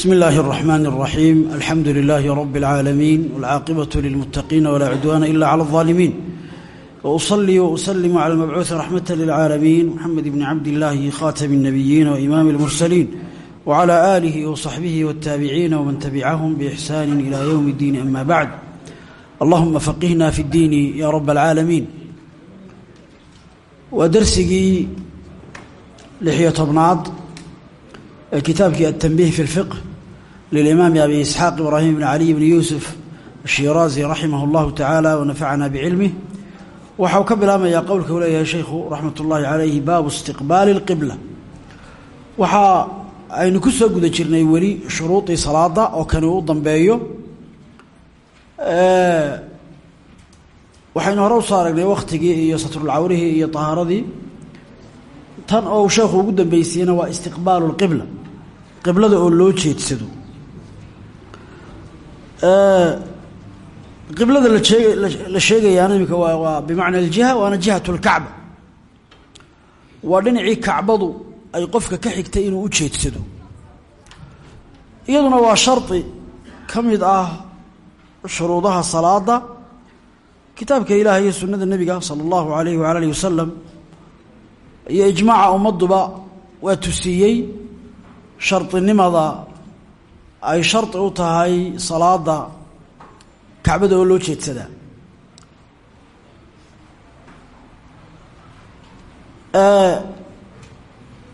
بسم الله الرحمن الرحيم الحمد لله رب العالمين والعاقبة للمتقين ولا عدوان إلا على الظالمين وأصلي وأسلم على المبعوث رحمة للعالمين محمد بن عبد الله خاتم النبيين وإمام المرسلين وعلى آله وصحبه والتابعين ومن تبعهم بإحسان إلى يوم الدين أما بعد اللهم فقهنا في الدين يا رب العالمين ودرسي لحية طبناد kitaabkii التنبيه في الفقه للإمام أبي إسحاق إبراهيم بن علي بن يوسف الشيرازي رحمه الله تعالى ونفعنا بعلمه waxau ka bilaabmayaa qowlka uu leeyahay shaykhu raxmat ullaahi calayhi baabu istiqbaali اlqibla waxa aynu ku soo guda jirnay weli shuruudii salaada oo kani u dambeeyo waxaynu hore usoo aragnay wakhtigii iyo satrulcawrihii iyo طahaaradii tan oo sheekhu ugu dambeysiyena waa istiqbaalu اlqibla qiblada oo loo jeedsado qiblada la sheeg la sheegayaana imika waa waa bimacna aljiha waana jihat lkacba waa dhinacii kacbadu ay qofka ka xigtay inuu u jeedsado. Iyaduna waa shardi ka mid ah shuruudaha salaada. Kitaabka ilaah iyo sunada nebiga sala allahu alayhi wala alihi wasalam iyo ijmaaca ummadduba waa tusiiyey shardinimada ay shardi u tahay salaada kacbada oo loo jeedsadaa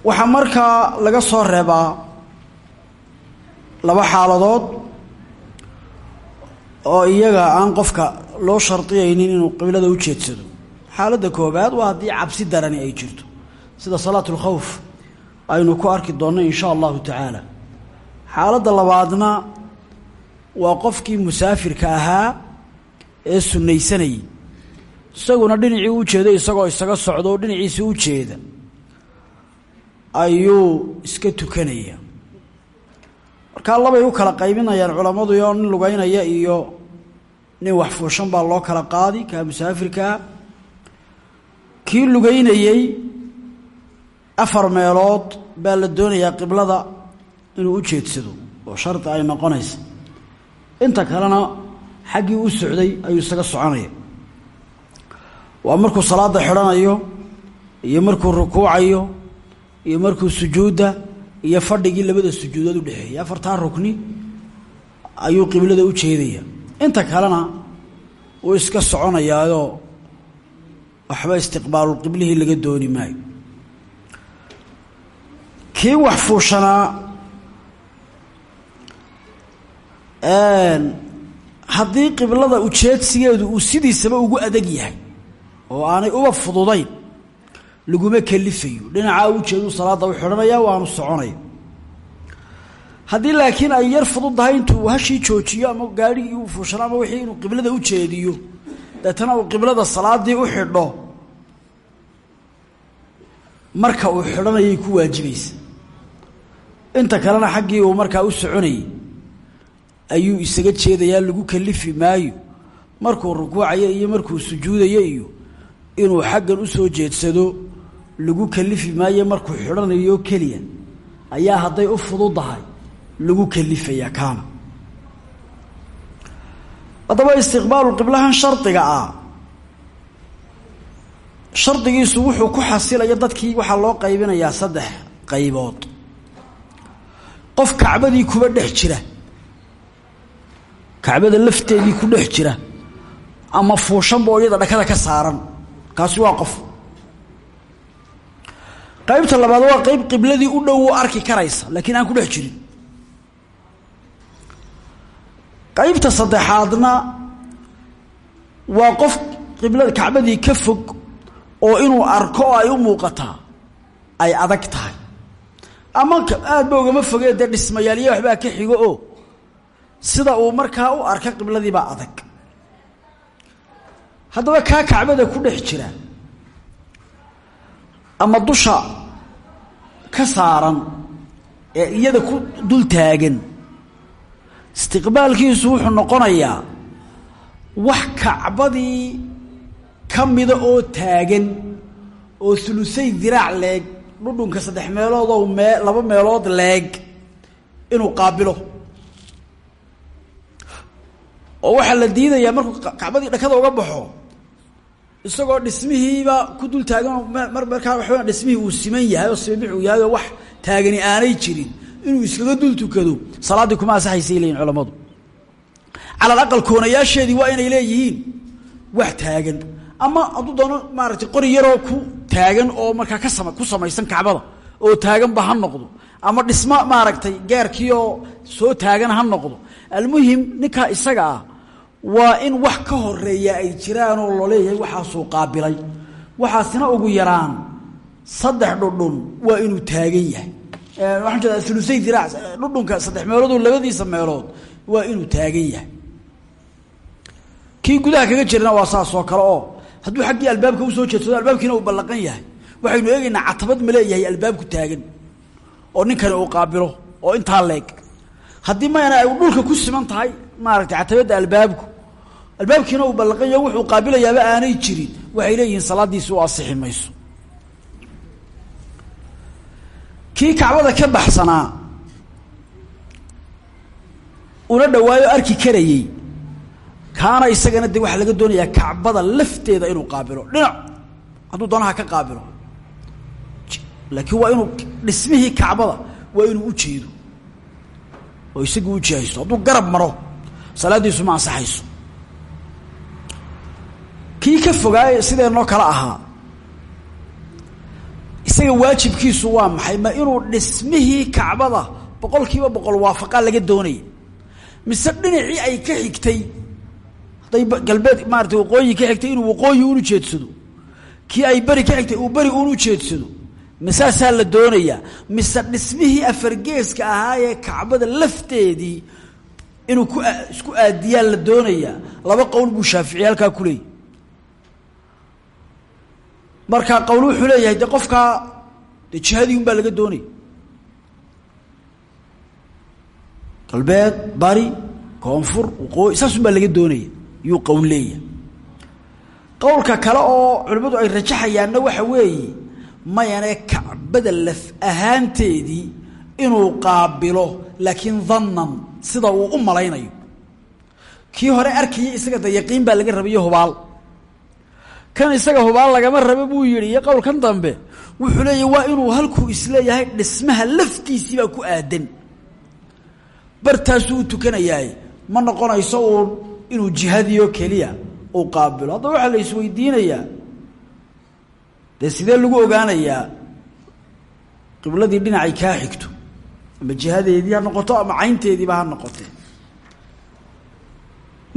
waxaa markaa laga soo reebaa laba xaaladood oo iyaga aan qofka loo shardiyaynin inuu qiblada u jeedsado. Xaaladda koobaad waa haddii cabsi darani ay jirto. Sida salaat اlkhawf aynu ku arki doonno in sha allahu tacaala xaaladda labaadna waa qofkii musaafirka ahaa ee sunnaysanayay. Isaguna dhinacii u jeeda isagoo isaga socdo oo dhinaciisi u jeeda ayuu iska tukanaya. Markaa labay u kala qaybinayaan culammadu iyo nin lugeynaya iyo nin wax fuushan baa loo kala qaadi kaa musaafirkaa kii lugeynayey afar meelood baa la doonayaa qiblada inuu u jeedsado oo shardi ay noqonaysa. Inta kalena xaggii u socday ayuu isaga soconaya. Waa markuu salaada xidhanayo iyo markuu rukuucayo iyo markuu sujuudda iyo fadhigii labada sujuudood udhexeeyay afartaa rukni ayuu qiblada u jeedaya. Inta kalena wuu iska soconayaayoo waxba istiqbaalulqiblihii laga dooni maayo. Kii wax fuushanaa haddii qiblada ujeedsigeedu uu sidiisaba ugu adag yahay oo aanay uba fududayn laguma kelifayo dhinacaa ujeedu salaadda u xidhanaya waanu soconaya. Haddii laakiin ay yar fududdahay intuu hashii joojiyo ama gaadhigii uu fuushano ama wixii inuu qiblada u jeediyo deetana uu qiblada salaadii u xidho marka uu xidhanayay ku waajibaysa. Inta kalena xaggii uu markaa u soconayay ayuu isaga jeedayaa lagu kalifi maayo. Markuu rukuucayo iyo markuu sujuudayo iyo inuu xaggan u soo jeedsado lagu kalifi maayo markuu xidhanayo keliya ayaa hadday u fududahay lagu kalifaya kaana. Haddaba istiqbaalu qiblahan shardiga ah. Shardigiisu wuxuu ku xasilaya dadkii waxaa loo qaybinayaa saddex qaybood. Qof kacbadii kuba dhex jira kacbada lafteedii ku dhex jira. Ama fuushanba oo iyada dhakada ka saaran. Kaasi waa qof. Qaybta labaad waa qayb qibladii u dhow arki karaysa laakiin aan ku dhex jirin. Qaybta saddexaadna waa qof qiblada kacbadii ka fog oo inuu arko oo ay u muuqataa ay adag tahay. Ama aad ba ugama fogee dee dhismayaalya waxbaa ka xigo oo sida uu markaa u arka qibladiibaa adag. Haddaba kaa kacbada ku dhex jira. Ama dusha ka saaran ee iyada ku dul taagan. Istiqbaalkiisu wuxuu noqonayaa wax kacbadii ka mida oo taagan oo hulusay diraac leeg dhudhunka saddex meelood oo mee laba meelood leeg inuu qaabilo oo waxaa la diidayaa markuu kacbadii dhakada uga baxo isagoo dhismihiiba ku dul taaganoo mar markaa waxawa dhismihii uu siman yahay oo sibabix uu yahay wax taagani aanay jirin inuu iskaga dul tukado salaaddii kuma asaxaysay leeyihiin culammadu. Cala alaqal koonayaasheedii waa inay leeyihiin wax taagan ama hadduu doono maaragtay qori yaroo ku taagan oo markaa ka sama ku samaysan kacbada oo taaganba ha noqdo ama dhismo maaragtay gaarkii oo soo taagan ha noqdo almuhim ninkaa isaga ah waa in wax ka horreeya ay jiraan oo loleeyahay waxaasuu qaabilay. Waxaasina ugu yaraan saddex dhudhun waa inuu taagan yahay. Waxaan jeedaa ulusay diraac dhudhunka saddex meeloodoo labadiisa meelood waa inuu taagan yahay. Kii gudaha kaga jirana waa saas oo kale oo hadduu xaggii albaabka u soo jeedsado albaabkiina uu ballaqan yahay. Waxaynu eegaynaa catabad ma leeyahay albaabku taagan oo ninkani uu qaabilo oo intaa leeg haddii mayna ay dhulka ku siman tahay maaragtay catabadda albaabku albaabkiina uu ballaqan yaho wuxuu qaabilayaaba aanay jirin waxay leeyihiin salaaddiisi u asixi mayso. Kii kacbada ka baxsanaa una dhawaayo arki karayey kaana isagana de waxaa laga doonayaa kacbada lafteeda inuu qaabilo. Dhinac hadduu doonaha ka qaabilo. Laakiin waa inuu dhismihii kacbada waa inuu ujeedo oo isagu ujihaysto hadduu garab maro salaaddiisu ma ansaxayso. Kii ka fogaaye sideenoo kale ahaa? Isaga waajibkiisu waa maxay? Ma inuu dhismihii kacbada boqol kiiba boqol waafaqaa laga doonaya mise dhinacii ay ka xigtay? Hadday galbeed maarata waqooyi ka xigtay inuu waqooyi unu jeedsado? Kii ay beri ka xigtay uu beri unu jeedsado misaasaa la doonayaa mise dhismihii afargeeska ahaayee kacbada lafteedii inuu ku isku aadiyaa la doonayaa laba qowl buu shaaficiye halkaa ku marka qowl wuxuu leeyahay de qofkaa de jihadii un baa laga doonaya galbeed bari koonfur waqooyi saasun baa laga doonaya yuu qowl leeyahay. Qowlka kale oo culimmadu ay rajaxayaanna waxa weeye mayane kacbada laf ahaanteedii inuu qaabilo laakiin dannan sida uu u malaynayo. Kii hore arkayay isaga de yaqiin baa laga rabayo hubaal. Kan isaga hubaal lagama rabo buu yidhi iyo qowlkan dambe wuxuu leeyahy waa inuu halkuu is leeyahay dhismaha laftiisii baa ku aadan. Bartaasuu u tukanayaay ma noqonayso uun inuu jihadiio keliya uu qaabilo? Haddaba waxaa la isweydiinayaa dee sidee lagu ogaanayaa qibladii dhinacay kaa xigto? Ama jihadeedii ha noqoto ama caynteediiba ha noqotee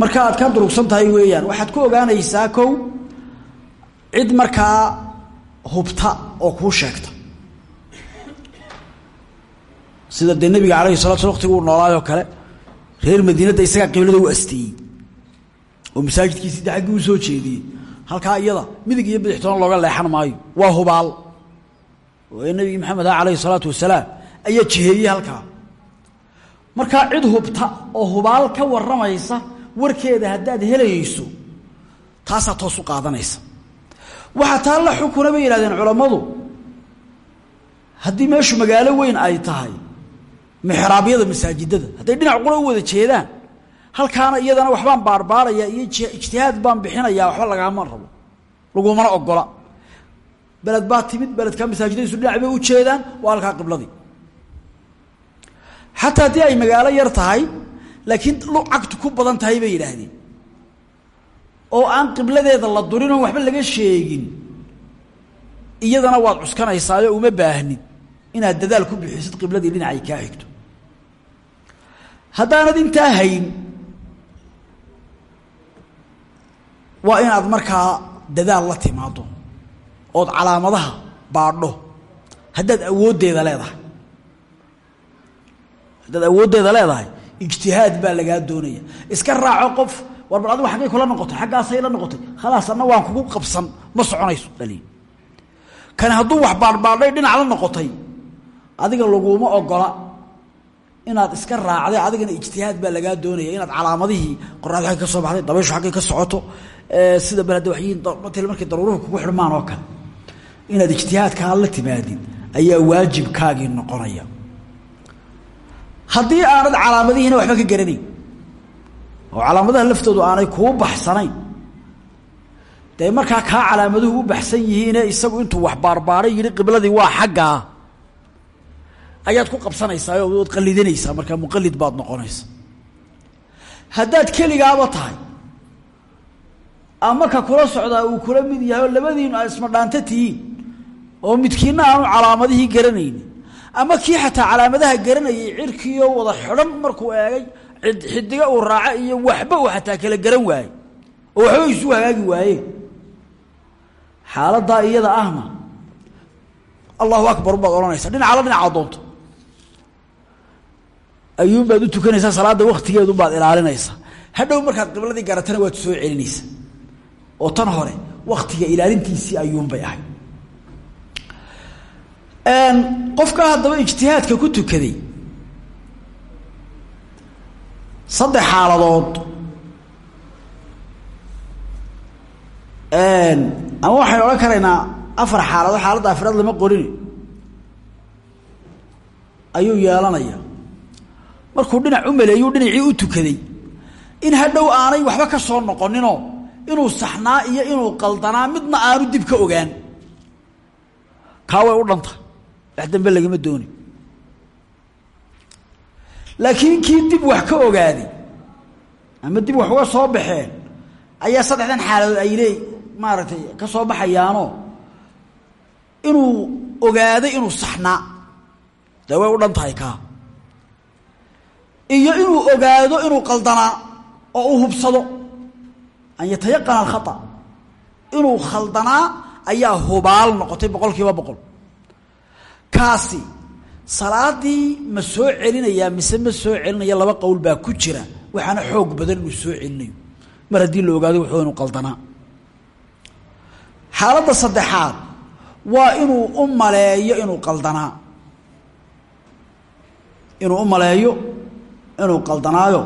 marka aad ka durugsan tahay weeyaan waxaad ku ogaanaysaa kow cid markaa hubta oo kuu sheegta. Sida dee nabiga alayhi salatu sla waqtigu u noolaayoo kale reer madiinadda isagaa qiblada u asteeyey oo masaajidkiisii de aggii u soo jeediyey halkaa iyada midig iyo bidixtoona looga leexan maayo. Waa hubaal. Oo nabigi maxamed ah alayhi salaatu wasalaam ayaa jiheeyey halkaa. Markaa cid hubta oo hubaal ka warramaysa warkeeda haddaad helayeyso taasaa toos u qaadanaysa. Waxaa taa la xukuna bay yidhahdeen culammadu. Haddii meeshu magaalo weyn ay tahay mixraabyada masaajidada hadday dhinac qura u wada jeedaan halkaana iyadana waxbaan baarbaaraya iyo ijtihaad baan bixinaya waxba lagaama rabo. Lagumana ogola. Beled baa timid beledka masaajidadiisu dhinac bay u jeedaan waa halkaa qibladii. Xataa haddii ay magaalo yar tahay laakiin cagtu ku badan tahay bay yidhaahdeen. Oo aan qibladeeda la durin oon waxba laga sheegin. Iyadana waad cuskanaysaayo uma baahnid inaad dadaal ku bixisid qibladii dhinacay kaa xigto. Haddaanad intaa hayn waa inaad markaa dadaal la timaado ood calaamadaha baadho. Haddaad awooddeeda leedahay. Haddaad awooddeeda leedahay ijtihaad baa lagaa doonaya. Iska raaco qof war bal adigu xaggay kula noqotay xaggaasay la noqotay. Khalaas anna waan kugu qabsan ma soconayso dhaliin kani hadduu wax baadhbaadhay dhinac la noqotay adiga laguma ogola inaad iska raacday adigana ijtihaad baa lagaa doonaya inaad calaamadihii qoraad agay ka soo baxday dabayshu aggay ka socoto sida bal hadda wayiin markay daruuruhu kugu xidhmaan oo kale inaad ijtihaadkaa la timaadid ayaa waajibkaagii noqonaya. Haddii aanad calaamadihiina waxba ka garanayn oo calaamadaha laftoodu aanay kuu baxsanayn dee markaa kaa calaamaduhu u baxsan yihiine isagu intuu wax baarbaaray yidhi qibladii waa xaggaa ayaad ku qabsanaysaa oo waad qalidanaysaa markaa muqalid baad noqonaysa haddaad keligaaba tahay ama ka kula socdaa uu kula mid yahay oo labadiinu isma dhaanta oo midkiina aanu calaamadihii garanaynin. Ama kii xataa calaamadaha garanayay cirkiio wada xidhan markuu eegay xidiga uu raaco iyo waxba uu xataa kala garan waaye oo waxba isu hagaagi waayeen xaaladaa iyada ahna allahu akbar baad odhanaysaa dhinac alla dhinaca doonto. Ayuunbaad u tukanaysaa salaadda waktigeedu baad ilaalinaysaa. Hadhow markaad qibladii garatana waad soo celinaysaa oo tan hore waktiga ilaalintiisii ayuunbay ahay qofka haddaba ijtihaadka ku tukaday saddex xaaladood ama waxaynu odhan karaynaa afar xaaladood xaaladda afraad lama qorin ayuu yeelanaya. Markuu dhinac u maleeyuu dhinacii u tukaday. In hadhow aanay waxba ka soo noqoninoo inuu saxnaa iyo inuu qaldanaa midna aanu dib ka ogaan. Kaa way u dhanta. Wax dambe lagama dooni. Laakiin kii dib wax ka ogaaday ama dib wax uga soo baxeen ayaa saddexdan xaaladood ay leey maaragtay ka soo baxayaanoo inuu ogaaday inuu saxnaa. Dee way u dhan tahay kaa. Iyo inuu ogaado inuu qaldanaa oo uu hubsado an yatayaqana alkhata inuu khaldanaa ayaa hubaal noqotay boqol kiiba boqol kaasi salaadii ma soo celinayaa mise ma soo celinaya laba qowl baa ku jira waxaana xoog badan inuu soo celinayo mar haddii la ogaado wuxuu inuu qaldanaa xaaladda saddexaad waa inuu u maleeyo inuu qaldanaa inuu u maleeyo inuu qaldanaayo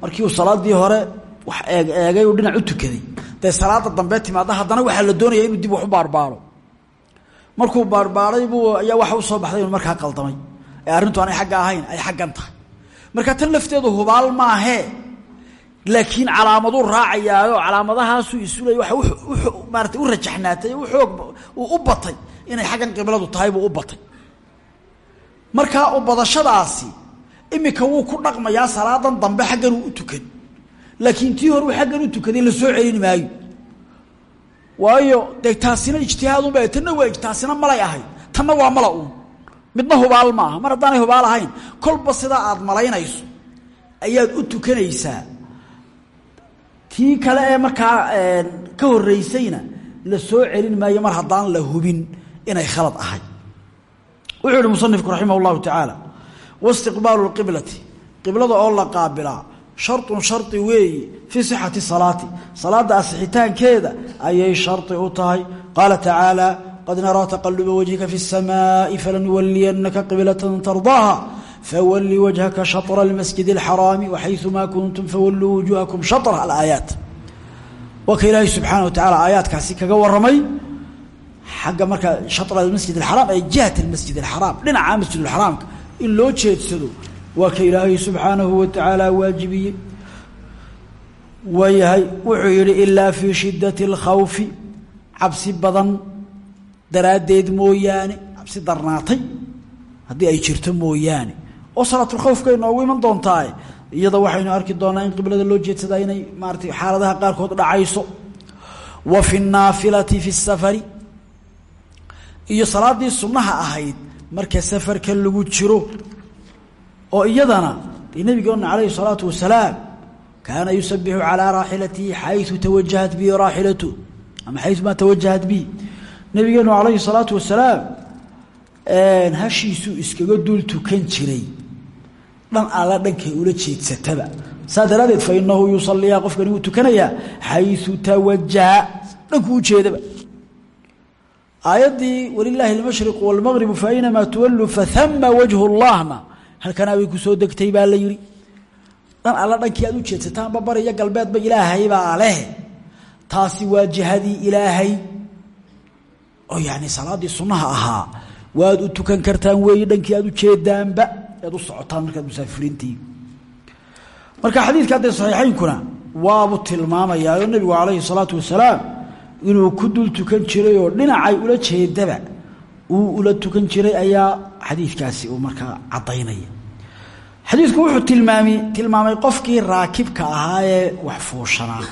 markii uu salaaddii hore wax eeg eegay uu dhinac u tukaday. Dee salaada dambe timaada haddana waxaa la doonaya inuu dib wax u baarbaaro markuu baarbaaray buu ayaa waxa u soo baxday markaa qaldamay. Ee arrintu aanay agga ahayn ay xaggan tahay. Marka tan lafteedu hubaal maahee laakiin calaamaduu raacayaayo calaamadahaasuu isulay waa maarata u rajaxnaatay oog uu u batay inay xaggan qibladu tahay buu u batay. Markaa u badashadaasi imika wuu ku dhaqmayaa salaadan dambe xagganuu u tukan laakiin tii hore uu xaggan u tukaday la soo celini maayo. Waayo dee taasina ijtihaadunba tanna waa taasina malay ahayd tanna waa mala midna hubaal maaha. Mar haddaanay hubaal ahayn kolba sidaa aad malaynayso ayaad u tukanaysaa. Tii kale ee markaa ka horeysayna la soo celin maayo mar haddaan la hubin inay khalad ahay wuxuu yihi musanifku raximah اllahu tacaala waistiqbaalu اlqiblati qiblada oo la qaabilaa sharطun sharطi weeyi fii sixati salaati salaada asixitaankeeda ayay sharطi u tahay qaala tacaala qad naraa taqaluba wajhika fi الsamaaءi falanuwaliyanaka qiblata tardaaha fawli wajhaka shaطra اlmasjid اlxaraami waxayumaa kuntum fawaluu wujuhakum shaطra alaayaat waa ka ilaahay subxaana wa tacala aayaadkaasi kaga waramay xagga markaa shatra masjid اxaraam ay jihat اmasjid اxaraam dhinaca masjid اxaraamka in loo jeedsado waa ka ilaahay subxaanahu watacaala waajibiyey waayahay wuxuu yidhi ilaa fii shidati اlkhawfi cabsi badan daraaddeed mooyaane cabsi darnaatay. Haddii ay jirto mooyaane. Oo salaatulkhawfkay noogu iman doontaae iyada waxaynu arki doonaa in qiblada loo jeedsadaa inay maaratay xaaladaha qaarkood dhacayso. Wa fi naafilati fi safari. Iyo salaaddii sunnaha ahayd marka safarka lagu jiro oo iyadana nabigeena calayhi الsalaatu wasalaam kaana yusabixu calىa raaxilatihi xayu tawajahat bihi raaxilatu ama xayumaa tawajahat bihi nabigeenu calayhi الsalaatu wasalaam hashiisuu iskaga dul tukan jiray dhan alla dhankay ula jeedsataba saa daraaddeed fa inahu yusaliyaa qofkani wuu tukanayaa xayu tawajaha dhankuu ujeedaba aayaddii walilaahi almashriqu wاlmagribu fainamaa tuwalluu fahama wajhu اllahna halkanaa bay ku soo degtay baa la yidhi. Dhan alla dhankii aad u jeedsataanba bariyo galbeedba ilaahay baa leh. Taasi waa jihadii ilaahay. Oo yani salaaddii sunnaha ahaa waad u tukan kartaan weeyi dhankii aad ujeedaanba eed u socotaan markaad musaafiriintii. Marka xadiidka hadday saxiixaynkuna waabu tilmaamayaao nebigu calayhi salaatu wasalaam inuu ku dul tukan jiray oo dhinacay ula jeedaba uu ula tukan jiray ayaa xadiikaasi uu markaa cadaynaya xadiiku wuxuu tilmaami tilmaamay qofkii raakibka ahaa ee wax fuushanaa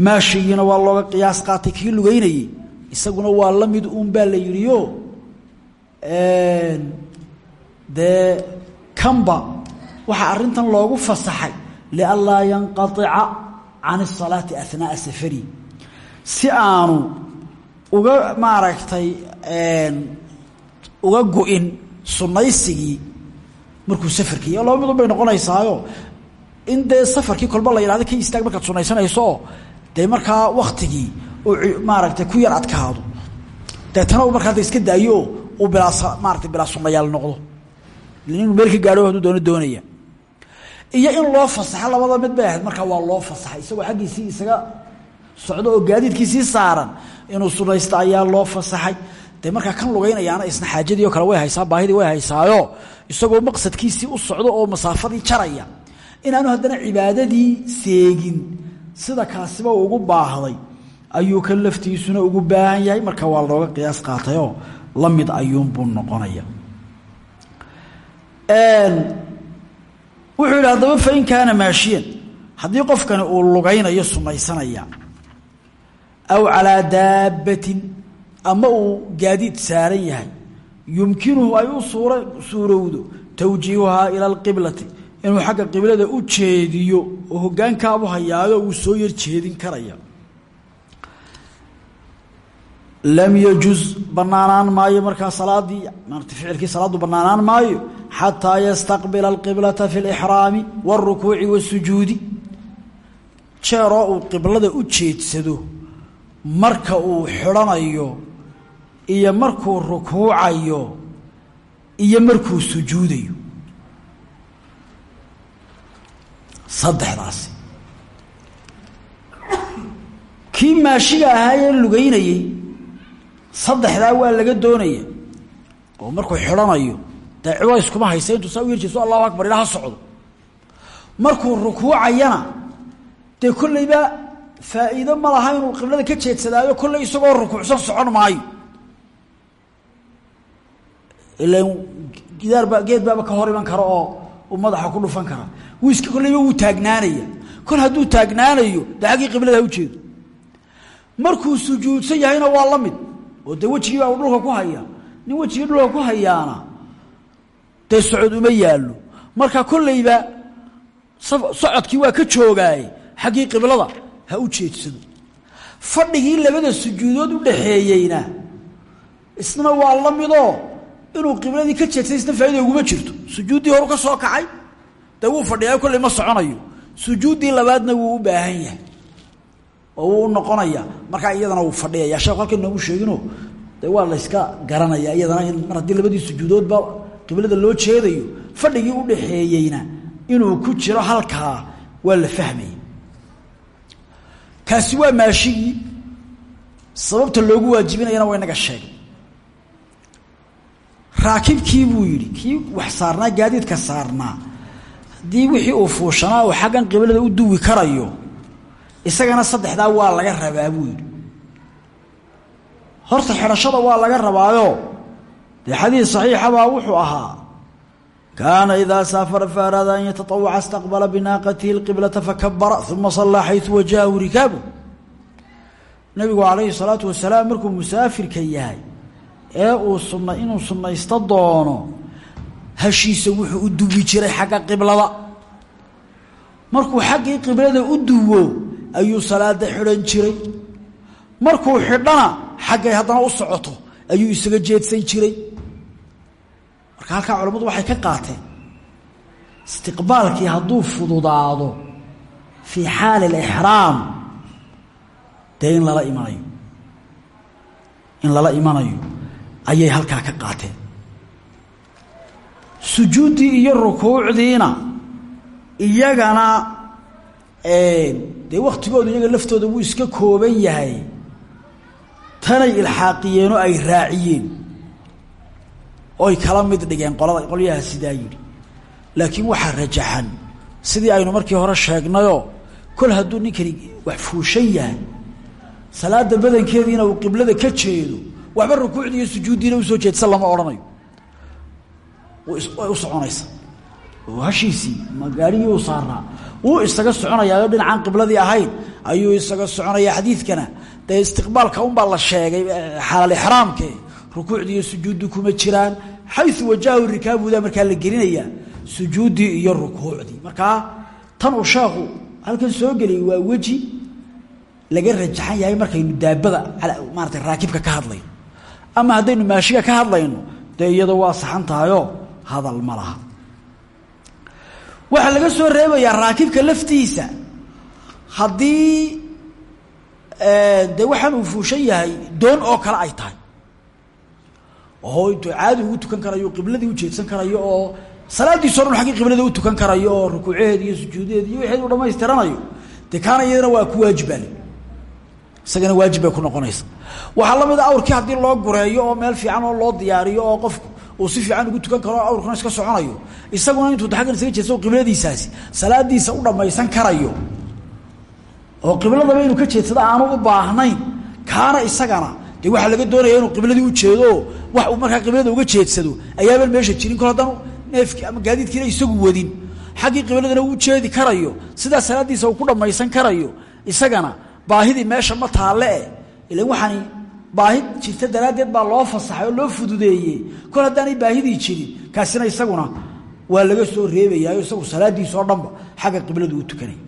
maashigiina waa looga qiyaas qaatay kii lugaynayay. Isaguna waa la mid uunbaa la yidhiyo dee kanba waxaa arintan loogu fasaxay lianlaa yanqaica can isalaati anaa'a safari. Si aanu uga maaragtay uga go-in sunaysigii markuu safarkii laba midun bay noqonaysaayo. In dee safarkii kolba la yidhahdo ka istaag markaad sunaysanayso oo dee markaa waktigii uu maaragtay ku yar adkaado. Deetana u markaa da iska daayo uu bilaa maarata bilaa sunayaal noqdo. Inuu meel ka gaadho hadduu doonaya. Iyo in loo fasaxo labada mid bay ahayd markaa waa loo fasaxay. Isagoo xaggiisii isaga socdo oo gaadiidkiisii saaran inuu sunaysto ayaa loo fasaxay. Dee markaa kan lugaynayaana isna xaajadii kale way haysaa baahidii way haysaayo. Isagoo maqsadkiisii u socdo oo masaafadii jaraya. Inaanu haddana cibaadadii seegin. Sida kaasiba ugu baahday. Ayuu kan laftiisuna ugu baahan yahay. Marka waa looga qiyaas qaatayoo la mid ayuunbuu noqonaya wuxuu yidhi haddaba fain kaana maashiyan. Haddii qofkani uu lugaynayo sumaysanaya aw calaa daabbatin ama uu gaadiid saaran yahay. Yumkinuhu ay u suurowdo tawjiihuhaa ila alqiblati inuu xagga qiblada u jeediyo oo hogaankaabu hayaayo uu soo yar jeedin karaya. Lam yajuz banaanaan maayo markaa salaadii maarata ficilkii salaaddu banaanaan maayo xataa yastaqbila alqiblata fi lixraami wاlrukuuci wاsujuudi jeeroo uu marka uu xidhanayo iyo markuu rukuucayo iyo markuu sujuudayo. Saddexdaasi. Kii maashiga ahaayee lugeynayey saddexdaa waa laga doonaya. Oo markuu xidhanayo dee cibays kuma haysa intuu saa u yarjeeso allahu akbar ilaa ha socdo. Markuu rukuucayana dee kollayba faa'iido ma laha inuu qiblada ka jeedsadaayo kollay isagoo rukuucsan socon maayo. Ilan gidaar baa geed baaba ka hor iman kara oo uu madaxa ku dhufan kara. Wuu iska kollayba wuu taagnaanaya. Kol hadduu taagnaanayo dee qiblada ha ujeedo markuu sujuudsan yahayna waa la mid. Oo dee wejigii baa dhulka ku haya nin wejigii dhulka ku hayaana dee socod uma yaallo. Marka kollayba socodkii waa ka joogaaye xaggii qiblada ha u jeedsado. Fadhigii labada sujuudood u dhaxeeyeyna isna waa la midoo inuu qibladii ka jeedsay isna faaida uguma jirto. Sujuuddii horu ka soo kacay dee wuu fadhiyaa kolley ma soconayo. Sujuuddii labaadna wuu u baahan yahay. Oo wuu u noqonayaa. Markaa iyadana wuu fadhiyaya sheekhu halkan noogu sheegino dee waa layska garanaya iyadana in mar haddii labadii sujuudoodba qiblada loo jeedayo fadhigii u dhaxeeyeyna inuu ku jiro halkaa waa la fahmaya kaasi waa maashigii. Sababta loogu waajibinayana waa inaga sheegay. Raakibkii buu yidhi kii wax saarnaa gaadiidka saarnaa. Haddii wixii uu fuushanaa uu xaggan qiblada u duwi karayo isagana saddexdaa waa laga rabaa buu yidhi. Horta xidhashada waa laga rabaayo. Dee xadiid saxiixabaa wuxuu ahaa kaana idaa saafara faaraada an yataطawaca istaqbala binaaqatihi اlqiblata fakabara uma salaa xayثu wajahahu rikaabu nabigu calayhi الsalaatu wasalaam markuu musaafirka yahay ee uu suna inuu sunaysto doono hashiisa wuxuu u duwi jiray xagga qiblada markuu xaggii qiblada u duwo ayuu salaada xidhan jiray markuu xidhana xaggay haddana u socoto ayuu isaga jeedsan jiray marka halkaa culammadu waxay ka qaateen istiqbaalkii hadduu fududaado fii xaali alixraam dee in lala imanayo in lala imanayo ayay halkaa ka qaateen. Sujuuddii iyo rukuucdiina iyagana dee waktigooda iyaga laftooda wuu iska kooban yahay tanay ilxaaqiyeenoo ay raaciyeen oy kala mid dhigeen qolada qolyaha sidaa yidhi. Laakiin waxaa rajaxan. Sidii aynu markii hore sheegnayoo kol hadduu ninkani wax fuushan yahay salaada badankeediina uu qiblada ka jeedo waxba rukuucdii iyo sujuuddiina u soo jeedsan lama odhanayo. Way u soconaysa. Oo hashiisii ma gaarigii u saaraa wuu isaga soconayaayo dhinacaan qibladii ahayn ayuu isaga soconaya xadiidkana. Dee istiqbaalka unbaa la sheegay xalaal ixraamke rukuucdii iyo sujuuddii kuma jiraan xayu wajahu rikaabuda markaa la gelinaya sujuuddii iyo rukuucdii. Markaa tan uu sheekhu halkan soo geliyay waa weji laga rajaxan yahay markaynu daabada maarata raakibka ka hadlayno. Ama haddaynu maashiga ka hadlayno dee iyada waa saxan tahayoo hadal ma laha. Laga soo reebayaa raakibka laftiisa haddii dee waxaan uu fuushan yahay doon oo kale ay tahay oo caadi ugu tukan karayo qibladii ujeedsan karayo oo salaadiiso dhan aggii qiblada u tukan karayo oo iyo sujuudaheedi iyo wixeed u dhamaystiranayo dee kaana waa ku waajibaale isagana waajib bay ku noqonaysa. Waxaa la mid a haddii loo gureeyo oo meel fiican oo loo diyaariyo oo qofku uu si fiican ugu tukan karo awrkuna iska soconayo. Isaguna intuu aggan isaga jeedsa qibladiisaasi salaadiisa u dhamaysan karayo. Oo qibladaba inuu ka jeedsado aanu u baahnayn kaana isagana dee waxaa laga doonaya inuu qibladii ujeedo wax uu markaa qiblada uga jeedsado ayaaban meesha jirin kol haddaan neefkii ama gaadiidkiina isagu wadin. Xaggii qibladana uu ujeedi karayo sidaa salaadiisa uu ku dhamaysan karayo isagana baahidii meesha ma taalle eh. Ilan waxaani baahi jirta daraaddeed baa loo fasaxay oo loo fududeeyey. Kol haddaanay baahidii jirin kaasina isaguna waa laga soo reebayaayo isagu salaadiisa oo dhanba xagga qibladu u tukanay.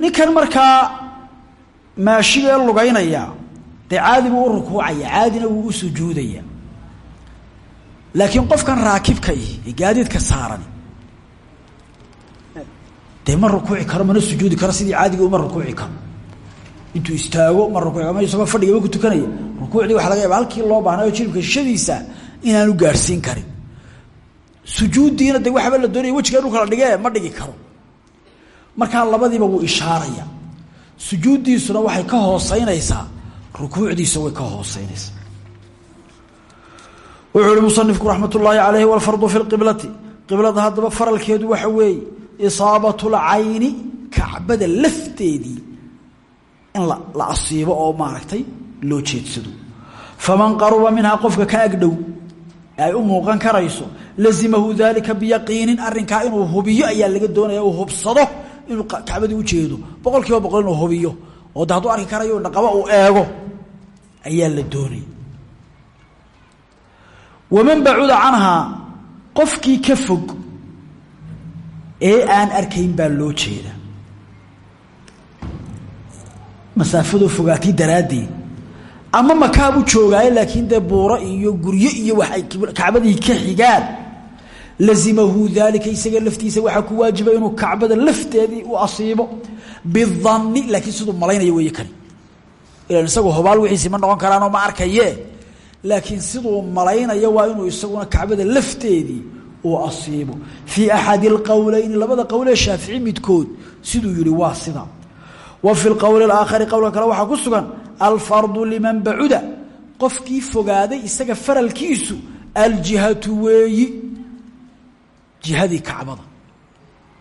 Ninkan markaa maashigee lugaynaya dee caadi buu u rukuucaya caadina wuu u sujuudaya. Laakiin qofkan raakibka ihi ee gaadiidka saaran dee ma rukuuci karo mana sujuudi karo sidii caadiga uma rukuuci karo. Intuu istaago ma rukuuci ama isagoo fadhigaba ku tukanaya. Rukuucdii waxa laga yaaba halkii loo baahnayo jilibka shadiisa inaanu gaadhsiin karin. Sujuuddiina dee waxba la doonaya wejiga dhulka la dhigee ma dhigi karo. Markaa labadiiba wuu ishaaraya sujuuddiisuna waxay ka hooseynaysaa rukuucdiisa way ka hooseynaysaa wuxuu ihi musanifku raxmat ullaahi calayhi walfardu fi lqiblati qiblada haddaba faralkeedu waxa weeye isaabatulcayni kacbada lafteedii in la asiibo oo maaragtay loo jeedsado. Faman qaruba minhaa qofka ka agdhow ay u muuqan karayso lazimahu daalika biyaqiinin arrinkaa inuu hubiyo ayaa laga doonaya uu hubsado inuu kacbadii ujeedo boqol kiiba boqol inuu hubiyo. Oo de hadduu arki karayo dhaqaba uu eego ayaa la doonaya waman bacuda canhaa qofkii ka fog ee aan arkayn baa loo jeeda masaafadoo fogaatay daraaddeed. Ama makaabuu joogaayo laakiin dee buuro iyo guryo iyo wax ay kacbadii ka xigaan lazimahu daalika isaga laftiisa waxaa ku waajiba inuu kacbada lafteedii u asiibo bidanni laakiin siduu malaynayo weeye kani. Ilan isagu hobaal wixiisi ma noqon karaanoo ma arkaye laakiin siduu malaynayo waa inuu isaguna kacbada lafteedii uu asiibo. Fii axadi اlqowleyni labada qowlee shaafici midkood siduu yihi waa sida. Wa fi lqowli اlaakhari qowlka kale waxaa ku sugan alfardu liman bacuda qofkii fogaaday isaga faralkiisu aljihatu weeyi jihadii kacbada.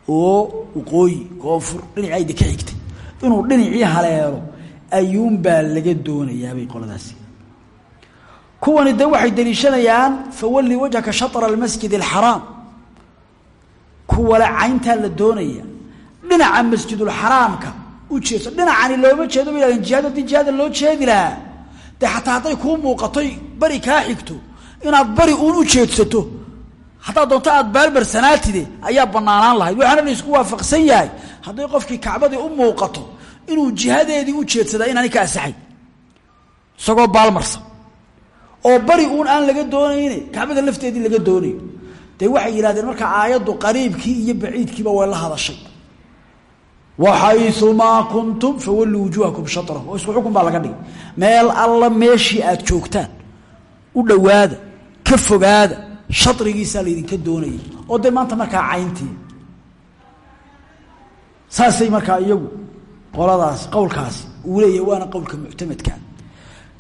Oo waqooyi koonfur dhinacayda ka xigtay. Inuu dhinacii haleelo ayuunbaa laga doonayaabay qoladaasi. Kuwani de waxay deliishanayaan fawalli wajhaka shatra almasjid alxaraam kuwale cayntaa la doonaya. Dhinaca masjidulxaraamka u jeedso dhinacani looma jeedo bay yhahdeen jihaad haddii jihaada loo jeedi lahaa. Dee xataa hadday kuu muuqatoy bari kaa xigto. Inaad bari uun u jeedsato haddaad doonto aad baalbarsanaatide ayaa banaanaan lahayd waxaana la isku waafaqsan yahay hadday qofkii kacbadii u muuqato inuu jihadeedii u jeedsadaa inaani ka asaxayn isagoo baalmarsan oo bari uun aan laga doonayne kacbada lafteedii laga doonayo. Dee waxay yidhahdeen marka aayaddu qariibkii iyo baciidkiiba way la hadashay. Waxayumaa kuntum fawalluu wujuuhakum shatrahu oo isku xukun laga dhigay. Meel alla meeshii aad joogtaan u dhowaada ka fogaada sharigiisaa laydinka doonayay. Oo dee maanta markaa cayntii. Saasay markaa iyagu qoladaas qowlkaasi uu leeyahy waana qowlka muctamadkaa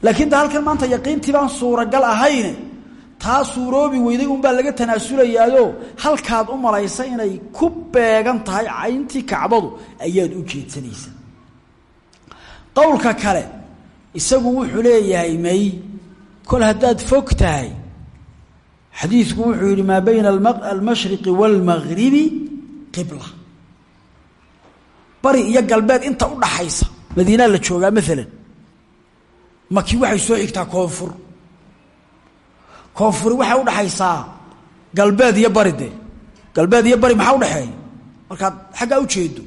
laakiin de halkan maanta yaqiintii baan suuragal ahayne taa suuroobi weyday unbaa laga tanaasulaya halkaad u malaysa inay ku beegan tahay cayntii kacbadu ayaad u jeedsanaysa. Qowlka kale isagu wuxuu leeyahay may kol haddaad fog tahay xadiidku wuxuu yihi maa bayna almashriqi wاlmagribi qibla. Bari iyo galbeed inta u dhaxaysa madiinaa la joogaa maalan maki waxay soo xigtaa koonfur. Koonfuri waxay udhaxaysaa galbeed iyo bari dee. Galbeed iyo bari maxaa udhaxeeya markaad xaggaa ujeedo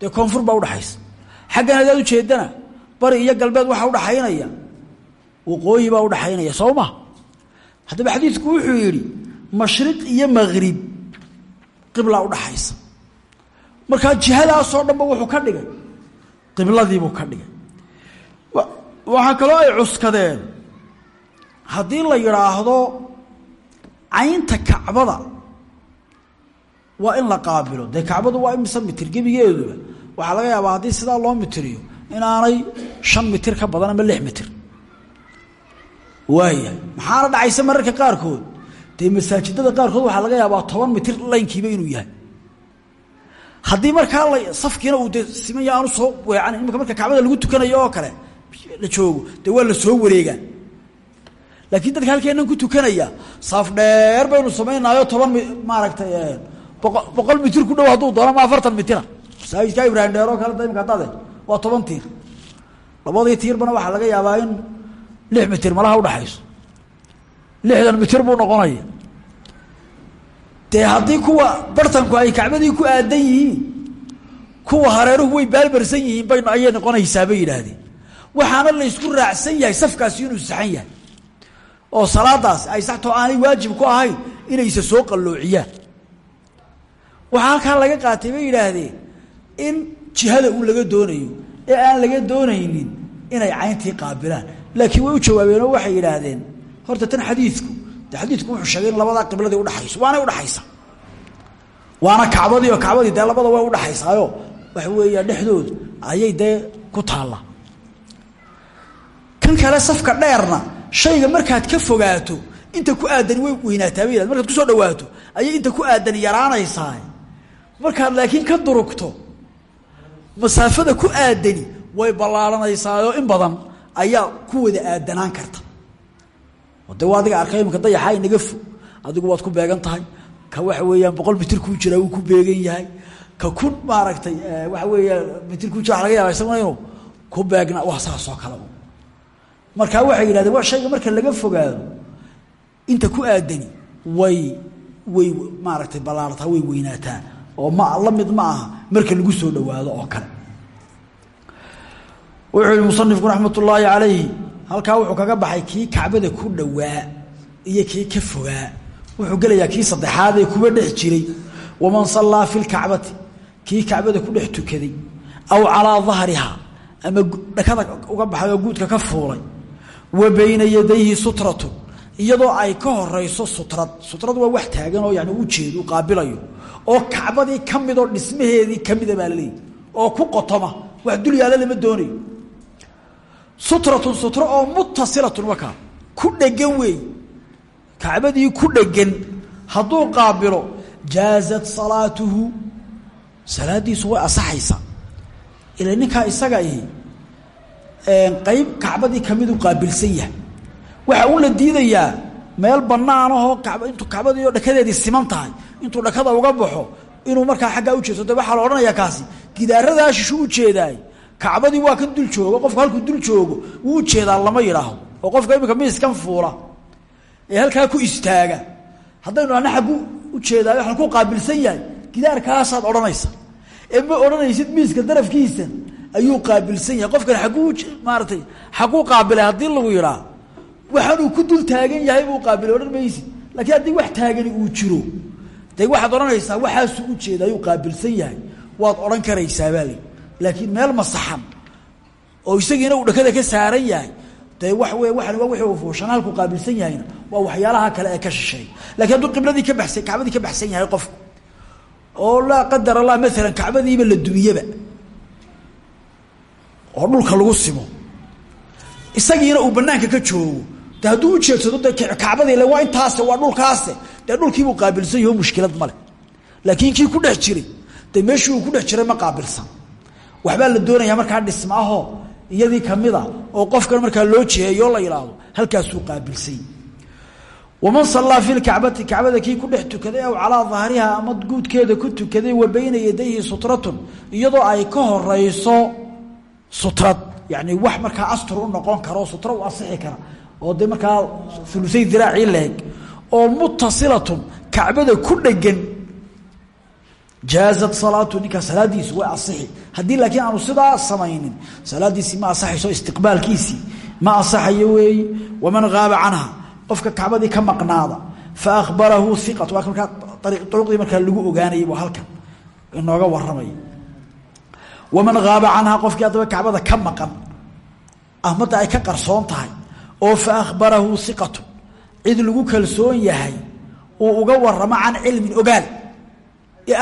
dee koonfur baa udhaxaysa xaggan hadaad ujeedana bari iyo galbeed waxaa udhaxaynaya waqooyi baa udhaxaynaya soo ma haddaba xadiidku wuxuu yidhi mashriq iyo magrib qiblaa udhaxaysa markaa jihadaasoo dhanba wuxuu ka dhigay qibladiibuu ka dhigay. Waxaa kaloo ay cuskadeen. Haddii la yidhaahdo caynta kacbada waa in la qaabilo. Dee kacbadu waa imise mitir gebigeeduba? Waxaa laga yaabaa haddii sidaa loo mitiriyo inaanay shan mitir ka badan ama lix mitir waaya maxaana dhacaysa mararka qaarkood? Dee masaajidada qaarkood waxaa laga yaabaa toban mitir laynkiiba inuu yahay. Haddii markaa la safkiina uu simanya aanu soo weecan imika marka kacbada lagu tukanayo oo kale la joogo dee waa la soo wareegaa. Laakiin dadka halkeenan ku tukanaya saaf dheer baynu samaynayo toban maaragtay boqol mitir ku dhow hadduu doono ma afartan mitira masaajidka ibraahim dheer kale da haddaade waa toban tiir. Labadii tiirbana waxaa laga yaabaa in lix mitir malaha udhaxayso lixdan mitir buu noqonaya. Dee haddii kuwa bartanku ay kacbadii ku aadan yihiin kuwa hareeruhu way baalbarsan yihiin bay ayay noqonaysaa bay yidhaahdeen. Waxaana la ysku raacsan yahay safkaasi inuu saxan yahay. Oo salaadaas ay saxtoo aanay waajib ku ahayn inaysa soo qalloociyaan. Waxaa halkaa laga qaatay bay yidhaahdeen in jihada uu laga doonayo ee aan laga doonaynin inay cayntii qaabilaan laakiin way u jawaabeen oo waxay yidhaahdeen horta tan xadiidku de xadiidku wuxuu sheegay in labadaa qibladii udhaxayso waanay udhaxaysa waana kacbadii oo kacbadii dee labada way udhaxaysaayo waxa weeyaa dhexdooda ayay dee ku taalla. Kan kale safka dheerna shayga markaad ka fogaato inta ku aadani way weynaataa bay markaad ku soo dhawaato ayay inta ku aadani yaraanaysaa markaad laakiin ka durugto masaafada ku aadani way ballaaranaysaayoo in badan ayaa ku wada aadanaan karta. De waa adiga arkay imika dayaxaa inaga fog adigu waad ku beegan tahay. Ka waxa weeyaan boqol mitir kuu jiraa wuu ku beegan yahay. Ka kun maaragtay waxa weeyaan mitir kuu jira waa laga yaaba isaguna ku beegna waa saasoo kale. Markaa waxay yidhahdeen wa shayga marka laga fogaado inta ku aadani way way maaragtay ballaartaa way weynaataa oo ma la mid ma aha marka lagu soo dhawaado oo kale wuxuu yihi musanifku raxmat ullaahi calayhi halkaa wuxuu kaga baxay kii kacbada ku dhowaa iyo kii ka fogaa. Wuxuu gelayaa kii saddexaad ee kuwa dhex jiray. Waman sallaa fi lkacbati kii kacbada ku dhex tukaday aw calaa dahriha ama dhakada uga baxay guudka ka fuulay. Wa bayna yadayhi sutratun iyadoo ay ka horeyso sutrad. Sutrad waa wax taagan oo yani u qaabilayo. Oo kacbadii ka midoo dhismaheedii kamida baa laleeyahy oo ku qotoma. Wax dul yaalla lama doonayo sutratun sutro oo muttasilatun wakaa ku dhegan weey kacbadii ku dhegan hadduu qaabilo jaazat salaatuhu. Salaadiisu way asaxaysaa ila ninkaa isaga ihi qeyb kacbadii kamiduu qaabilsan yahay. Waxa uu la diidayaa meel banaanahoo kaba intuu kacbadii oo dhakadeedii siman tahay intuu dhakada uga baxo inuu markaa xaggaa ujeesto de waxaa la odhanayaa kaasi gidaaradaa shishu ujeedaay kacbadii waa kan dul joogo qofku halkuu dul joogo wuu u jeedaa lama yidhaaho oo qofka imika miiskan fuula ee halkaa ku istaaga. Haddaynu ana aggu ujeedaayo waxaan ku qaabilsan yahay gidaarkaasaad odhanaysa. Ee ma miiska darafkiisa ayuu qaabilsan yahay. Qofkan agguu maaratay xagguu qaabilay haddii lagu yidhaa waxaanuu ku dul taagan yahay buu qaabilay odhan maysid. Laakiin haddii wax taagani uu jiro de waxaad odhanaysaa waxaasuu ujeeda ayuu qaabilsan yahay. Waad odhan karaysaa baali laakiin meel masaxan oo isagiina uu dhakada ka saaran yahay. Dee wax wey waan waa wixii uu fuushan halkuu qaabilsan yahayna. Waa waxyaalaha kale ee ka shisheey lakiin hadduu qibladii ka baxsan kacbadii ka baxsan yahay qofku. Oo laa qadar allah maalan kacbadiiba la dumiyeba oo dhulka lagu simo. Isagiina uu banaanka ka joogo. De hadduu ujeedsado de kacbadii waa intaase waa dhulkaase. Dee dhulkiibuu qaabilsan yaho mushkilad male laakiin kii ku dhex jiray de meeshii uu ku dhex jiray ma qaabilsan waxbaa la doonayaa markaa dhismaaho iyadii kamida oo qofkan markaa loo jiheeyo la yidhaahdo halkaasuu qaabilsay waman sallaa fi lkacbati kacbada ku dhex tukaday aw calaa dahriha ama guudkeeda ku tukaday wa bayna yadayhi sutratun iyadoo ay ka horeyso sutrad yani wax markaa astur u noqon karo sutra u asixi kara oo de markaa ulusay diraacii leeg oo mutasilatun kacbada ku dhegan jaazat salaatu ninkaa salaadiisu way asixi. Haddii laakiin aanu sidaa samaynin salaadiisii ma asaxayso istiqbaalkiisii. Ma asaxayo weeye waman haaba canha. Qofka kacbadii ka maqnaada fa ahbarahu iqatu waa markaa uruqdii markaa lagu ogaanayay bu halkan inooga waramaya waman haaba canha qofkii haddaba kacbada ka maqan ahmadda ay ka qarsoon tahay oo fa ahbarahu iqatu cid lagu kalsoon yahay uu uga waramo can cilmin ogaal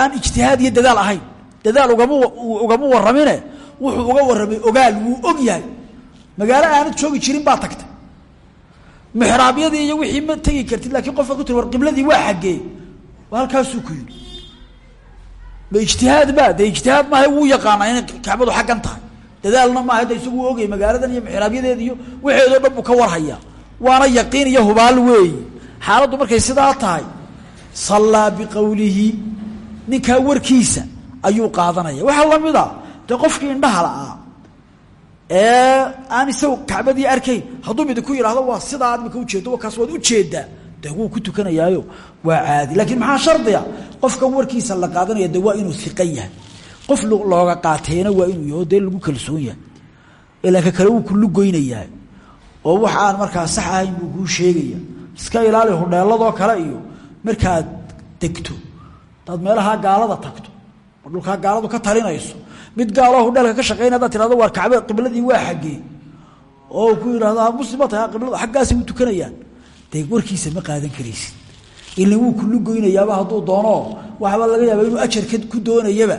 aan ijtihaad iyo dadaal ahayn. Dadaal ugama ugama waramine wuxuu uga waramay ogaal wuu og yahay. Magaalo aanad joogi jirin baa tagtay. Mixraabyadii iyo wixii ma tegi kartid lakiin qofka ku tiri war qibladii waa xaggee. Halkaasuu ku yidhi. Ma ijtihaad ba dee ijtihaad maaha wuu yaqaanaa inay kacbadu xaggan tahay. Dadaalna maaha de isagu ogay magaaladan iyo mixraabyadeed iyo waxeedoo dhan buu ka warhayaa waana yaqiin iyo hubaal weeyi. Xaaladdu markay sidaa tahay sallaa biqowlihi ninkaa warkiisa ayuu qaadanaya. Waxaa la mid a dee qofkii indhaha la'aa ee aan isagu kacbadii arkayn hadduu midi ku yidhahdo waa sidaa admika ujeedo kaas waad u jeedaa de wuu ku tukanayaayo waa caadi. Laakiin maxaa shardiga qofkan warkiisa la qaadanaya de inuu iqan yahay. Qof looga qaateena waa inuu yaho lagu kalsoon yahay. Ilaa ka kale wuu kulugoynayaa oo wax markaa sax ahayn buu kuu sheegaya. Iska ilaali hudheeladoo kale iyo markaad degto hadaad meelahaa gaalada tagto oo dhulkaa gaaladu ka talinayso mid gaaloo hudheelka ka shaqeynay hadaad tirahdo waar qibladii waa xaggee oo ku yidhahdo muslima tahay qiblada xaggaasay u tukanayaan. Dee warkiisa ma qaadan karaysid. Ila wuu kulugoynayaaba hadduu doono waxba laga yaaba inuu ajarka ku doonayaba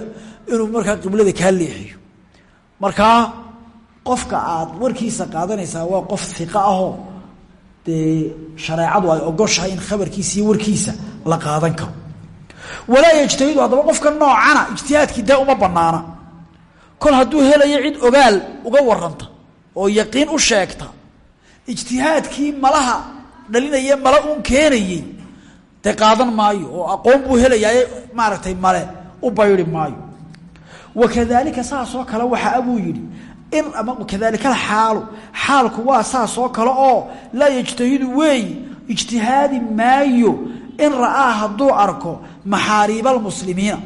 inuu markaa qiblada kaa leexiyo. Markaa qofka aad warkiisa qaadanaysaa waa qof iqa ahoo dee shareecadu ay ogoshahay in khabarkiisa iyo warkiisa la qaadan karo walaa yajtahidu haddaba qofka noocana ijtihaadkii dee uma banaana kol hadduu helayo cid ogaal uga waranta oo yaqiin u sheegta ijtihaadkii malaha dhalinaya male uun keenayey dee qaadan maayo oo aqoon buu helayaa maaragtay male u bayri maayo. Wakadaalika saasoo kale waxa abuu yidhi in kadaalika alxaalu xaalku waa saasoo kale oo laa yajtahidu weey ijtihaadi maayo in ra'aa hadduu arko maxaariiba almuslimiina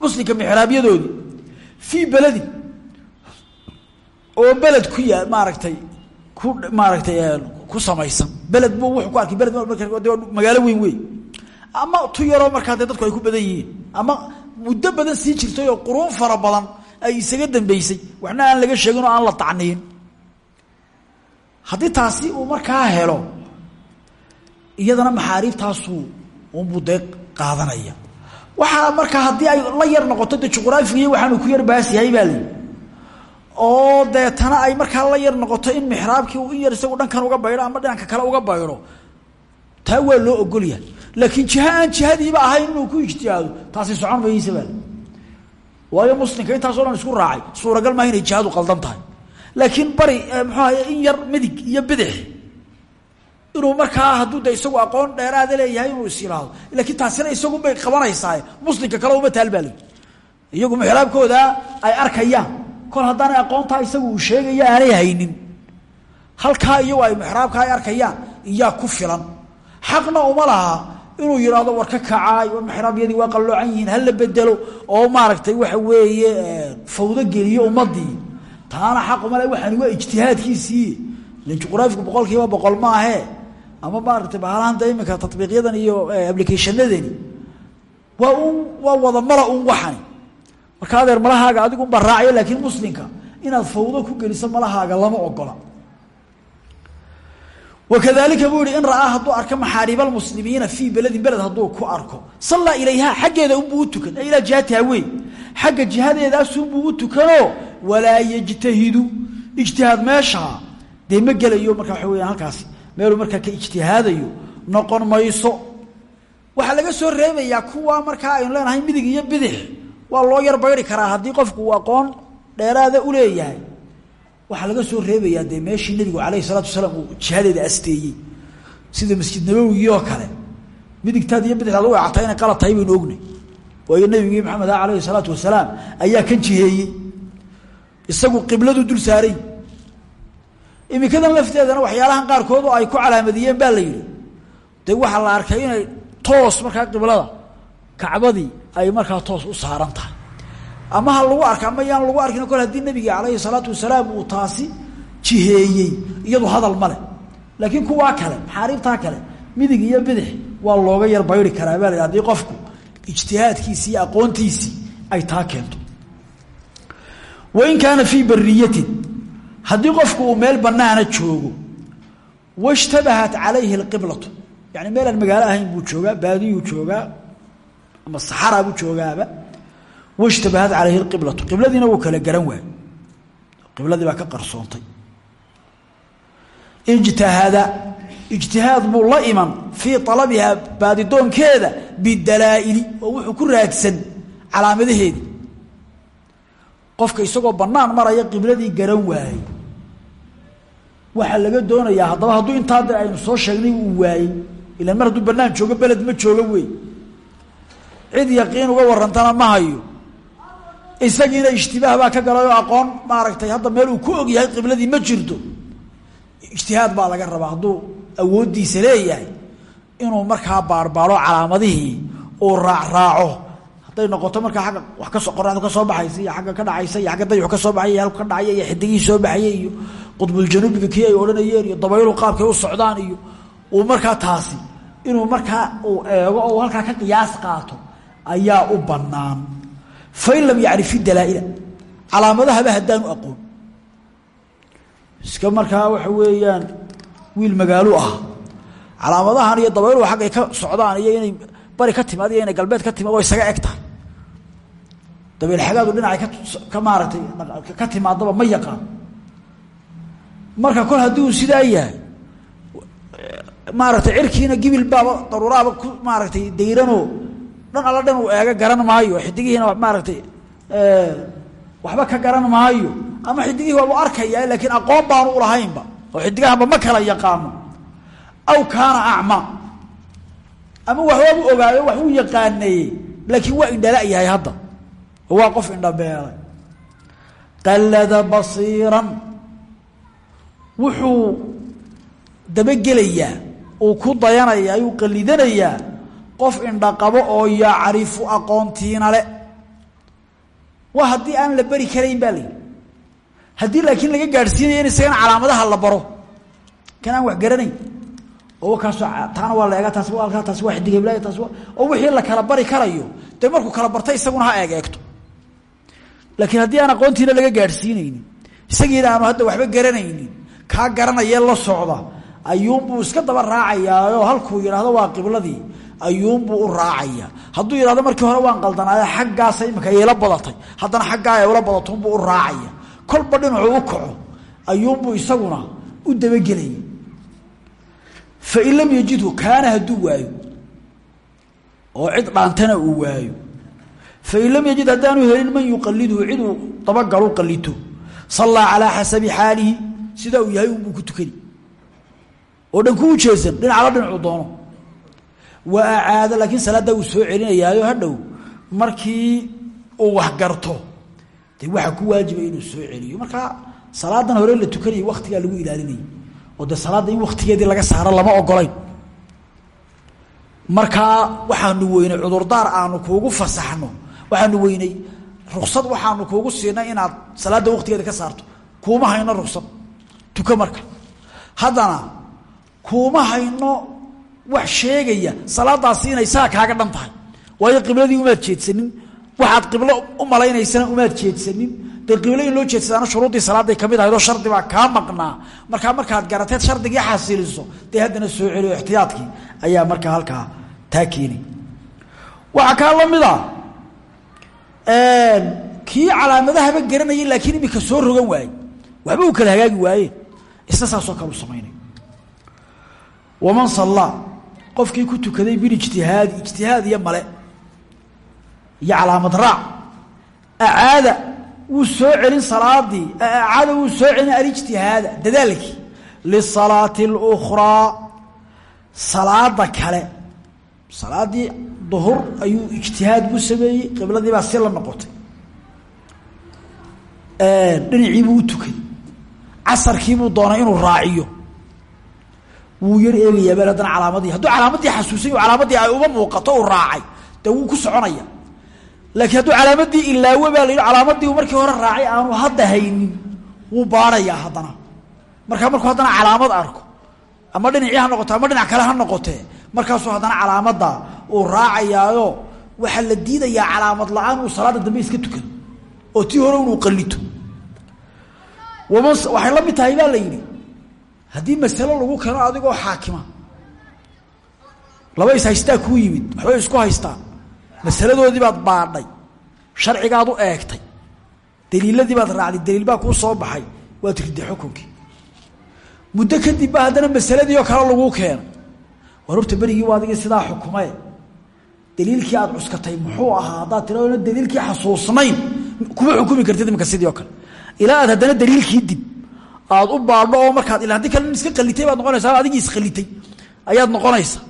muslimka mixraabyadoodii fii beledin oo beled ku yaa maaragtay ku maaragtay ku samaysan. Beled buu wuxuu ku arkay beled magaalo weyn wey ama tu yaroo markaa dee dadku ay ku badan yihiin. Ama muddo badan sii jirtay oo quruun fara badan ay isaga dambeysay waxna aan laga sheegin oo aan la tacniin. Haddii taasi uu markaa helo iyadana maxaariibtaasuu unbuu dee qaadanaya. Waxaa markaa haddii ay la yar noqoto de juqraafigiiy waxaanu ku yar baasiyahay baa layihi oo deetana ay markaa la yar noqoto in mixraabkii uu in yar isagu dhankan uga baydho ama dhanka kale uga baydho taa waa loo ogolyahay laakiin jiha aan jihadiiba ahayn inuu ku ijtihaado taasi socon mayeysa baa waayo muslimka intaasoo dhan isku raacay suuragal maaha inay jihadu qaldan tahay. Laakiin bari muxuu ahaye in yar midig iyo bidix inuu markaa hadduu de aqoon dheeraada leeyahay inuu is yidhaahdo laakiin taasina isagunbay qabanaysaa muslimka kale uma taal iyagu mixraabkooda ay arkayaan. Kol haddaanay aqoontaa isagu uu sheegaya aanay haynin. Halkaa iyagu ay mixraabka ay arkayaan. Iyaa ku filan. Xaqna uma laha inuu yidhaahdo war ka kacaay war waa qalloocan yihiin ha la bedelo oo maaragtay waxa weeye fawdo geliyo ummadii. Taana xaq uma le waxaani waa ijtihaadkiisii. Ilan juqraafiku boqol kiiba boqol maahee ama maaragtay bahalahanta iminka tatbiiqyadan iyo applicationadani waa un waa wada mala un waxani. Marka adeer malahaaga adigu unbaa raacaya laakiin muslimka inaad fawdo ku geliso malahaaga lama ogola. Wakadalika buu in ra'aa hadduu arko maxaariiba almuslimiina fii beledin beled hadduu ku arko. Sallaa ilayhaa xaggeeda unbuu u tukan. Ay ilaa jihatiha wey xagga jihadeedaasunbuu u tukanoo walaa yajtahidu. Ijtihaad meeshaa dee ma gelayo marka waxa weya halkaasi meeluu markaa ka ijtihaadayo noqon mayso. Waxaa laga soo reebayaa kuwa markaa aynu leenahay midig iyo bidix. Waa loo yar bayri karaa haddii qofku aqoon dheeraada u leeyahay. Waxaa laga soo reebayaa dee meeshii nebigu calayhi salaatu wasalaam uu jihadeeda asteeyey. Sida masjid nabowigii oo kale. Midigtaad iyo bidixdaad u ecata inay qalad tahay baynu ognay waayo nebigii maxamed ah calayhi salaatu wasalaam ayaa kan jiheeyey. Isagu qibladu dul saaray iminkadan lafteedana waxyaalahan qaarkood oo ay ku calaamadiyeen baa la yidhi. Dee waxaa la arkay inay toos markaa qiblada kacbadii ay markaa toos u saaran tahay. Ama ha lagu arka ama yaan lagu arkin kol haddii nebiga calayhi salaatu wasalaam uu taasi jiheeyey iyadu hadal male laakiin kuwaa kale maxaariibtaa kale midig iyo bidix waa looga yar bayri karaa baa la haddii qofku ijtihaadkiisi iyo ay taa keento. Wain kaana fii bariyatin haddii qofku uu meel banaana joogo washtabahat calayhi alqiblatu. Yani meel magaalo ahayn buu joogaa baadiyuu joogaa ama saxara buu joogaaba washtabahat calayhi alqiblatu. Qibladiina wuu kala garan waayo qibladii baa ka qarsoontay. Ijtahada ijtihaad buu la iman fii alabihaa baadidoonkeeda bidalaa'ili oo wuxuu ku raadsan calaamadaheedii qofka isagoo bannaan maraya qibladii garan waayey. Waxaa laga doonayaa haddaba hadduu intaa de aynu soo sheegnay uu waayey ilaan mar hadduu bannaan joogo beled ma joogo wey. Cid yaqiin uga warantana ma hayo. Isagiina ishtibaah baa ka galay oo aqoon maaragtay hadda meel uu ku og yahay qibladii ma jirto. Ijtihaad baa laga rabaa hadduu awooddiisa leeyahay inuu markaa baarbaaro calaamadihii uu raacraaco hadday noqoto markaa agga wa ka soo qoraxdu ka soo baxaysa iyo ka dhacaysa iyo agga ka soo baxay iyo halku ka soo baxayay iyo qudbuljanuubiga kii ay odhanayeen iyo dabaylu qaabkay u socdaan iyo uu markaa taasi inuu markaa uu eego oo halkaa ka qiyaas qaato ayaa u bannaan. Fain lam yacrif idalaaila calaamadahaba haddaanu aqoon. Iska markaa waxa weeyaan wiil magaalu ah. Calaamadahan iyo dabayluhu xaggay ka socdaan iyo inay bari ka timaad iyo inay galbeed ka timaad way isaga eg dabeelxagaadu dhinacay ka maaragtay ka timaadaba ma yaqaan. Marka kol haddii sidaa yahay maaragtay cirkiina gibil baaba daruuraaba ku maaragtay dayranoo dhan alla dhan uu eega garan maayo xidigihiina maaragtay waxba ka garan maayo ama xidigihii waabu arkaya laakiin aqoon baanu ulahaynba oo xidigahanba ma kala yaqaano. Aw kaana acmaa ama waxbaabu ogaayo wax uu yaqaaneeyey laakiin waa indhala yahay hadda oo waa qof indhabeelay. Qallada basiiran. Wuxuu dabagelayaa uu ku dayanayaa ayuu qallidanayaa qof indhaqabo oo yacrifu aqoontiina le waa haddii aan la beri karayn baa layidhi. Haddii laakiin laga gaadhsiinayo in isagana calaamadaha la baro kan aan wax garanayn. Oo kaasoo taana waa la eega taas alkaa taasi waa xidig heblaaya taasi oo wixii la kala bari karayo dee markuu kala bartay isaguna ha eeg eegto laakiin haddii aan aqoontiina laga gaadhsiinaynin isagiina aanu hadda waxba garanaynin kaa garanayee la socda ayuunbuu iska daba raacayaao halkuu yidhaahdo waa qibladii ayuunbuu u raacaya. Hadduu yidhahdo markii hore waan qaldanaayo xaggaasa imika ila badatay haddana xaggaa ula badatunbuu u raacaya. Kolba dhinacuu u kaco ayuunbuu isaguna u dabagelaya fain lam yajidhu kaana hadduu waayo oo cid dhaantana uu waayo fain lam yajid haddaanu helin man yuqalidhu ciduu dabagalu qalito sallaa calaa xasabi xaalihi sidaa uu yahay unbuu ku tukani oo dhan ku ujeesan dhinacala dhinacuu doono wa acaada laakiin salaaddaa uu soo celinayaayo hadhow markii uu wax garto dee waxaa ku waajibay inuu soo celiyo markaa salaadan hore la tukanayay waktigaa lagu ilaalinayay oo dee salaadda in waktigeedii laga aanu kuugu fasaxno waxaanu weynay. Ruksad waxaanu kuugu siinay inaad salaadda waktigeeda ka saarto. Kuuma hayno ruksad tuka marka. Haddana kuuma hayno wax sheegaya. Salaadaasi inay saa kaaga dhan tahay. Waayo qibladii umaad jeedsanin. Waxaad qiblo u malaynaysana umaad jeedsanin. Dee qiblo in loo jeedsadaana shuruuddii salaaday ka mid ahayd oo shardi baa kaa maqnaa. Markaa markaad garateed shardigii xasiliso dee haddana soo celiyo ixtiyaadkii ayaa markaa halkaa taa keenay. Waxaa kaa la mid kii calaamadahaba garanayay laakiin imika soo rogan waayey. Waxba uu kala hagaagi waayeen isna saasoo kale u samaynay waman sallaa qofkii ku tukaday bilijtihaadi ijtihaad iyo male iyo calaamad raac acaada wuu soo celin salaadii acaada wuu soo celin alijtihaada dadaalkii lisalaati اlukhraa salaada kale salaadii duhur ayuu ijtihaad buu sameeyey qibladii baa si la noqotay. Dhinaciibuu u tukay. Casarkiibuu doonay inuu raaciyo. Wuu yar eegayaa bal haddana calaamadii hadduu calaamadii xasuusay calaamadii ay uma muuqato uu raacay. Dee wuu ku soconaya. Laakiin hadduu calaamadii ilaawe baa la calaamadii markii hore raacay aanu hadda haynin wuu baarayaa haddana. Markaa markuu haddana calaamad arko ama dhinacii ha noqoto ama dhinac kale ha noqotee markaasuu haddana calaamadda uu raacayaayo waxaa la diidayaa calaamad la'aan uu salaada dambe iska tukado oo tii hore inuu qallito waman waxay la mid tahay baa la yidhi haddii masalo lagu keeno adigoo xaakima. Laba is haystaa kuu yimid waxbay isku haystaan. Masaladoodii baad baadhay sharcigaad u eegtay daliiladii baad raacday daliil baa kuu soo baxay waad riday xukunkii. Muddo kadib ba haddana masaladii oo kale laguu keeno war horta berigii waa adigii sidaa xukume daliilkii aad cuskatay muxuu ahaa haddaad tiraona daliilkii xasuusnayn kuma xukumi kartid iminka sidii oo kale. Ilaa aad haddana daliilkii dib aad u baadho oo markaad ila haddii kale iska qalitay baad noqonaysaa adigii isqalitay ayaad noqonaysaa.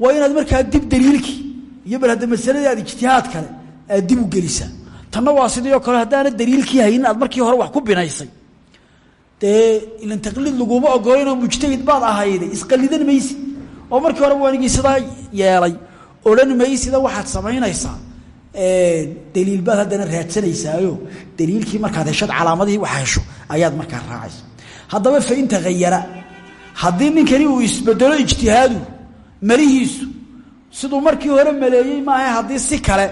Waa inaad markaa dib daliilkii iyo bal hadda masaladii aad ijtihaad kale aad dib u gelisaa. Tanna waa sidii oo kale haddaana daliilkii haynin aad markii hore wax ku binaysay. Dee ilan taqliid laguma ogolanoo mujtahid baad ahayde isqalidan maysi oo markii horeba anigii sidaa yeelay. Odhan maysida waxaad samaynaysaa. Daliil baad haddana raadsanaysaayo daliilkii markaad heshad calaamadihii wax hesho ayaad markaa raacaysa. Haddaba fain tahayara haddii ninkani uu isbedelo ijtihaadu malihiisu siduu markii hore maleeyey maaha haddii si kale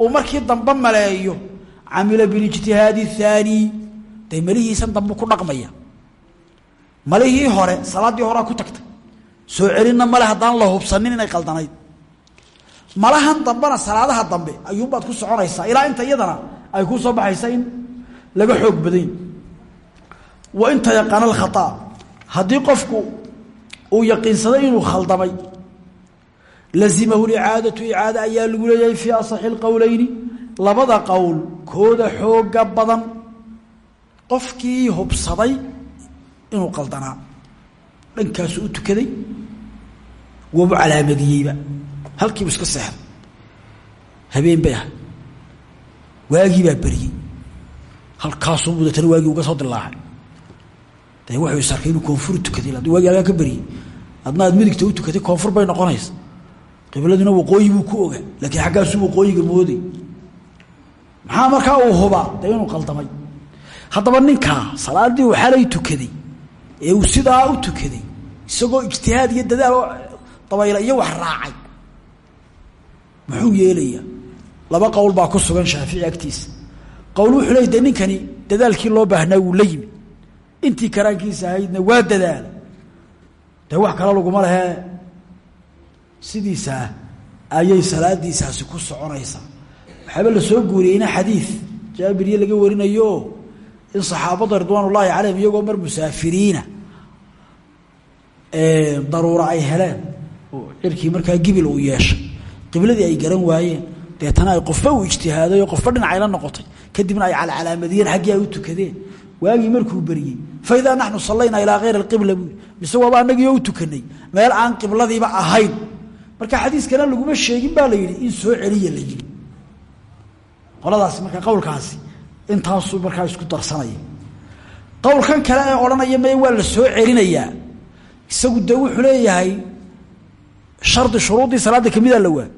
uu markii dambe maleeyo camila bilijtihaadi اthaani dee malihiisan dambu ku dhaqmaya. Malihii hore salaaddii horea ku tagtay soo celinna male haddaan la hubsanin inay qaldanayd. Malahan dambena salaadaha dambe ayuunbaad ku soconaysaa. Ilaa inta iyadana ay kuu soo baxaysa in laga xoog badayn wa in tayaqana alkhaaa haddii qofku uu yaqiinsaday inuu khaldamay lazimahu licaadatu icaada ayaa lagu leeyahay fii asaxi lqowleyni labada qowl kooda xooga badan qofkii hubsaday inuu qaldanaa dhankaasu u tukaday wabu calaamadiyeyba halkiibu iska seexday. Habeen bay ahay waagii baa beriyey halkaasuu mudatana waagii uga soo dilaacay dee wuxuu is arkay inuu koonfur tukaday haddii waagii halkaa ka beriyey adna aad midigta u tukatay koonfur bay noqonaysa. Qibladuna waqooyi buu ku ogaa laakiin xaggaasuu waqooyiga mooday. Maxaa markaa uu hubaa? Dee inuu qaldamay. Haddaba ninkaa salaaddii uu xalay tukaday ee uu sidaa u tukaday isagoo ijtihaad iyo dadaal oo dabayla iyo wax raacay. Muxuu yeelayaa? Laba qowl baa ku sugan shaafici agtiisa qowl wuxuu leey de ninkani dadaalkii loo baahnaa wuu la yimi intii karaankiisa ahaydna waa dadaala dee wax kale laguma lehee sidiisaa ayay salaadiisaasi ku soconaysaa. Waxaaba la soo guuriyeyna xadiid jaabiriye laga warinayo in saxaabada ridwaan ullaahi calayhim iyagoo mar musaafiriina daruura ay heleen. Oo cirkii markaa gibil uu yeeshay. Qibladii ay garan waayeen. Deetana ay qofba uu ijtihaaday oo qofba dhinacay la noqotay. Kadibna ay calcalaamadiyeen xaggii ay u tukadeen. Waagii markuu beriyey fa idaa naxnu sallaynaa ilaa hayr alqibla buui mise waaba anagii oo u tukanay? Meel aan qibladiiba ahayn. Marka xadiiskana laguma sheegin baa la yidhi in soo celiya la yidhi. Qoladaasi marka qowlkaasi intaasuu markaa isku darsanaya qowlkan kale ee odhanaya maya waa la soo celinayaa isagu dee wuxuu leeyahay shardi shuruuddii salaadda kamida la waa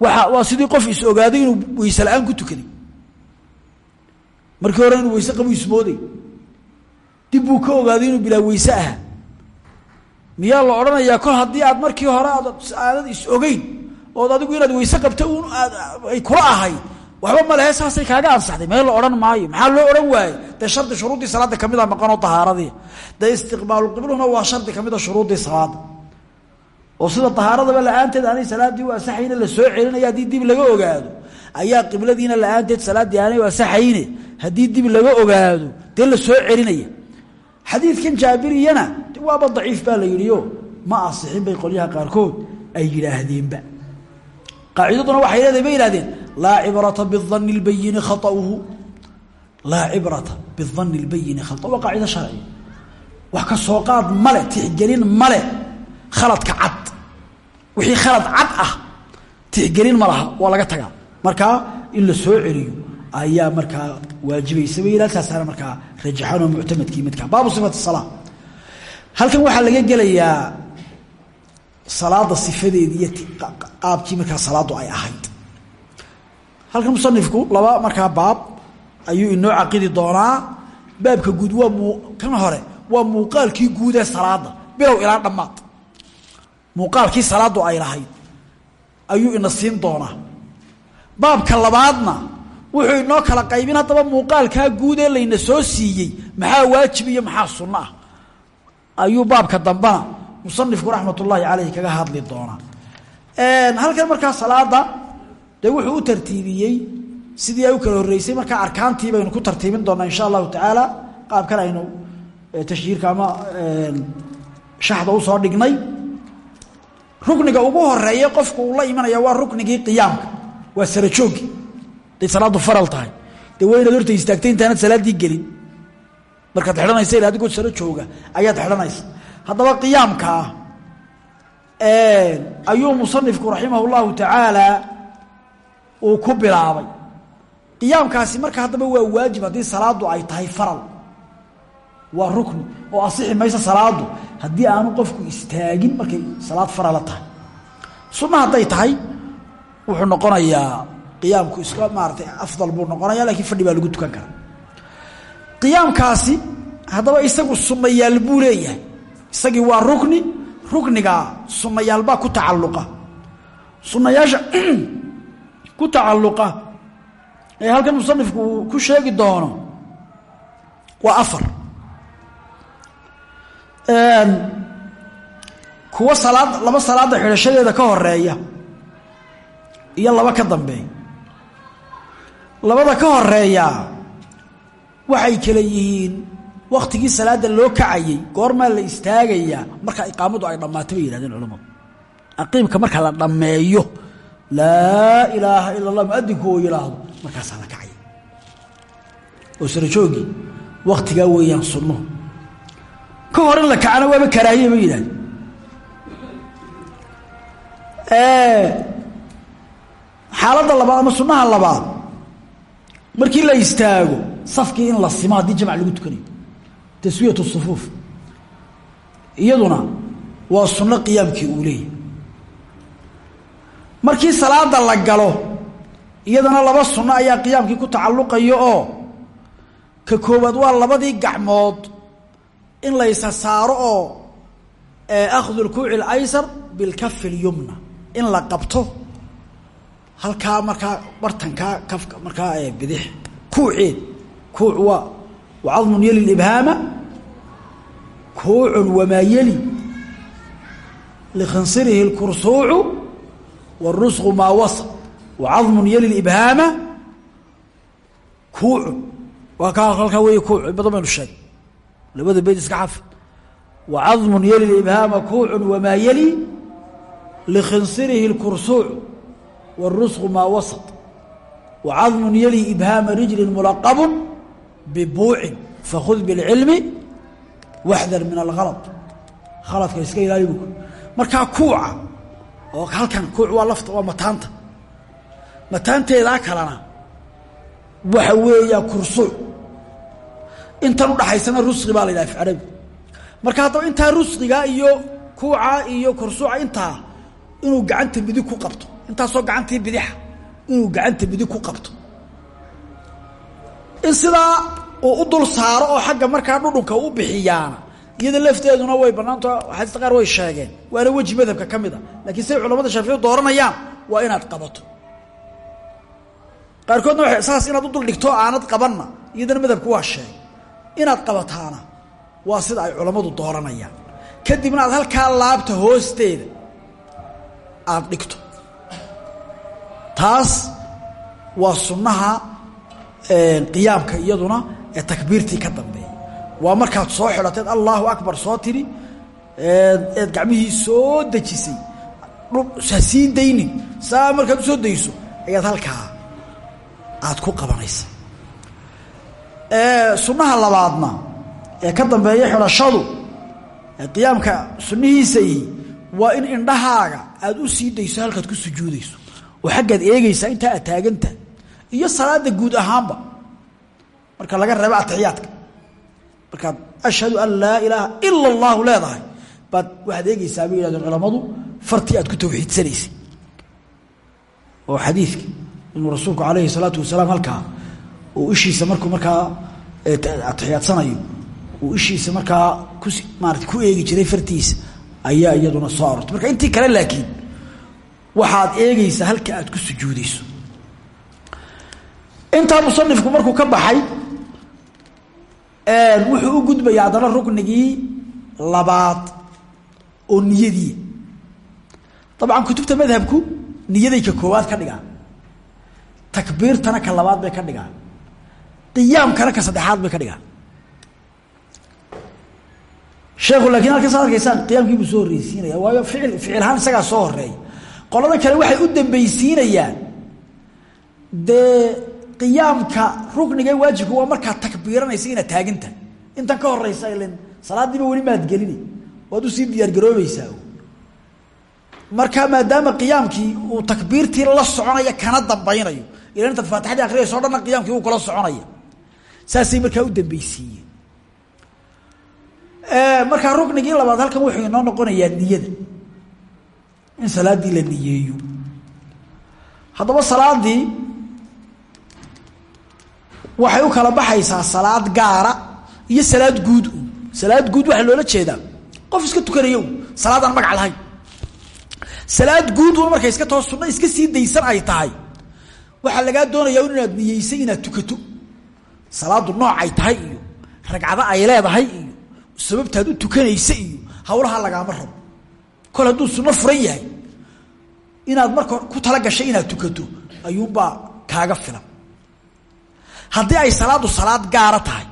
waa waa sidii qof is ogaaday inuu weyse la'aan ku tukaday. Markii hore inuu weyse qabu ismooday dib buu ka ogaaday inuu bilaa weyse ahaa miyaa la odhanayaa kol haddii aad markii hore aad is ogeyn ood adigu inaad weyse qabta un ay kula ahayd waxba ma lehe saasay kaaga ansaxday meel la odhan maayo. Maxaa loo odhan waaye dee shardi shuruuddii salaadda ka mid a maqanoo tahaaradii dee istiqbaaluqibluna waa shardi ka mid a shuruuddii salaadda. Oo sida tahaaradaba la'aanteed aanay salaaddii u asaxayne la soo celinaya haddii dib laga ogaado. Ayaa qibladiina la'aanteed salaaddii aanay u asaxayne haddii dib laga ogaado dee la soo celinaya xadiidkan jaabiriyana waaba daciif baa la yidhio ma asixin bay qolyaha qaarkood ay yidhaahdeenba qaacidaduna waxay leedahay bay yihahdeen laa cibrata bidanni اlbayini khaطauhu laa cibrata bidanni اlbayini khaa waa qaacido sharci wax ka soo qaad male tixgelin male khaladka cad wixii khalad cad ah tixgelin ma laha waa laga tagaa markaa in la soo celiyo ayaa markaa waajibaysa bay halkaasaana markaa rajaxanoo muctamadkii midka baabu sifat salaa halkan waxaa laga gelayaa salaada sifadeedi iyo qaabkii markaa salaadu ay ahayd. Halkan musanifku laba markaa baab ayuu inoo caqidi doonaa. Baabka guud waa mu kan hore waa muuqaalkii guud ee salaada. Bilow ilaa dhammaad. Muuqaalkii salaadu ay lahayd ayuu ina siin doonaa. Baabka labaadna wuxuu inoo kala qaybin haddaba muuqaalkaa guud ee layna soo siiyey maxaa waajib iyo maxaa sunno ah? Ayuu baabka dambana musanifku raxmatullaahi caleyh kaga hadli doonaa halkan markaa salaada dee wuxuu u tartiibiyey sidii ay u kala horreysay markaa arkaantii baynu ku tartiibin doonaa insha allahu tacaala. Qaabkan aynu tashhiirka ama shaxda u soo dhignay. Rukniga ugu horreeya qofku uu la imanaya waa ruknigii qiyaamka waa sarajoogi haday salaadu faral tahay dee waa inaad istaagtay intaanad salaaddii gelin. Markaad xidhanaysa ila adigoo saro jooga ayaad xidhanaysa haddaba qiyaamkaa ayuu musanifku raximah اllahu tacaala uu ku bilaabay. Qiyaamkaasi marka haddaba waa waajib haddii salaadu ay tahay faral. Waa rukni oo asixi mayso salaadu haddii aanu qofku istaagin markay salaad farala tahay. Sunna hadday tahay wuxuu noqonayaa qiyaamku iska maaratay afdal buu noqonaya lakiin fadhi baa lagu tukan karaa. Qiyaamkaasi haddaba isagu sunnayaal buu leeyahay isagii waa rukni rukniga sunnayaalbaa ku tacalluqa. Sunnayaasha ku tacalluqa ee halkan musanifku uu ku sheegi doono waa afar. Kuwa salaad laba salaada xidhashadeeda ka horreeya iyo laba ka dambeeya labada ka horreeya waxay kala yihiin waktigii salaada loo kacayey goormaa la istaagayaa marka iqaamadu ay dhammaato bay yihahdeen culamadu. Aqiimka marka la dhammeeyo laa ilaaha ila allah muadinku oo yidhaahdo markaasaa la kacaya oo sarajoogii waktigaa weeyaan sunnuhu ka hor in la kacana waaba karaahiye bay yidhahdeen. Xaaladda labaad ama sunnaha labaad markii la istaago safkii in la simo haddii jamc lagu tukanayo taswiyat sufuuf. Iyaduna waa sunno qiyaamkii uu leeyahy markii salaada la galo iyadana laba sunno ayaa qiyaamkii ku tacalluqayo oo ka koowaad waa labadii gacmood in la ysa saaro oo akhdu lkuuci اlaysar bilkafi اlyumna in la qabto. Halkaa markaa bartankaa kafka markaa bidix. Kuuceed. Kuuc waa wacadmun yeli ibhaama kuucun wamaa yeli likhinsirihi اlkursuucu wاrusqu maa wasq wacadmun yeli ibhaama kuucun waa ka halkaa wey kuuc badan baynu sheegay labada beyd iska xafi wacadmun yeli ibhaama kuucun wamaa yeli likhinsirihi اlkursuuc wاrusqu maa wasط wacadmun yeli ibhaama rijli mulaqab bibuucin fakhud biاlcilmi waxdar min alhalad khaladka iska ilaali bu markaa kuuca oo halkan kuuc waa lafta waa mataanta mataanteedaa kalena waxa weeyaa kursuuc intan udhaxaysana rusqi baa la yidhaha af carabi marka haddaba intaa rusqigaa iyo kuuca iyo kursuuca intaa inuu gacanta midig ku qabto intaasoo gacantii bidixa inuu in sidaa uu u dul saaro oo xagga markaa dhudhunka u bixiyaana iyada lafteeduna way bannaanto axaadiista qaar way sheegeen. Waana weji madhabka ka mid laakiin siday culamada shaafici dooranayaan waa inaad qabato. Qaarkoodna wa saas inaad u dul dhigto aanad qabanna. Iyadana madhabku waa sheegay. Inaad qabataana waa sida ay culammadu dooranayaan. Kadibna aad halkaa laabta hoosteeda aada dhigto. Taas waa sunnaha qiyaamka iyaduna ee takbiirtii ka dambeeya waa markaad soo xidhateed allahu akbar soo tidhi eed gacmihii soo dejisay. Ha sii daynin saa markaad u soo dayso ayaad halkaa aad ku qabanaysa. Sunnaha labaadna ee ka dambeeya xidhashadu qiyaamka sunnihiisa ihi waa in indhahaaga aad u sii dayso halkaad ku sujuudayso. Oo xaggaad eegaysaa intaa aad taaganta iyo salaada guud ahaanba. Marka laga reebo atixiyaadka markaad ashhadu an laa ilaaha ila allahu leedahay baad waxaad eegeysaa bay yihahdeen culammadu fartii aad ku tawxiidsanaysay oo xadiidka inuu rasuulku calayhi salaatu wasalaam halkaa uu ishiisa markuu markaa atixiyaadsanayo uu ishiisa markaa ku maarata ku eegi jiray fartiisa ayaa iyaduna soo arortay marka intii kale laakiin waxaad eegeysaa halka aad ku sujuudayso intaa musanifku markuu ka baxay wuxuu u gudbaya haddana ruknigii labaad oo niyadii. Dabcan kutubta madhabku niyaday ka koowaad ka dhigaan takbiirtana ka labaad bay ka dhigaan qiyaamkana ka saddexaad bay ka dhigaan sheekhu laakiin halkaas ad arkaysaan qiyaamkii buu soo horreysiinaya waayo ficil ficilhaan isagaa soo horreeya qolada kale waxay u dambaysiinayaan dee qiyaamka rukniga waajibka waa markaad takbiiranaysa inaad taaganta intan ka horeysa ilen salaadiiba weli maad gelina waad u sii diyaargaroobaysaa marka maadaama qiyaamkii uu takbiirtii la soconaya kana dambaynayo ilan intaad faatixadii akriyayso o dhanna qiyamkii uu kula soconaya. Saasay markaa u dambaysiiyeen. Markaa ruknigii labaad halkan wuxuu inoo noqonayaa niyada. In salaaddii la niyeeyo. Haddaba salaadii waxay u kala baxaysaa salaad gaara iyo salaad guud. Salaad guud waxaa loola jeedaa. Qof iska tukanaya salaad aan magac lahayn salaad guud un markay iska too iska sii daysan ay tahay. Waxaa lagaa doonayaa inaad niyeysay inaad tukato. Salaadu noocay tahay iyo ragcado ay leedahay iyo sababtaad u tukanaysa iyo hawlaha lagaama rabo. Kol hadduu sunno furan yahay inaad marka ku tala gashay inaad tukato ayuunbaa kaaga filan haddii ay salaadu salaad gaara tahay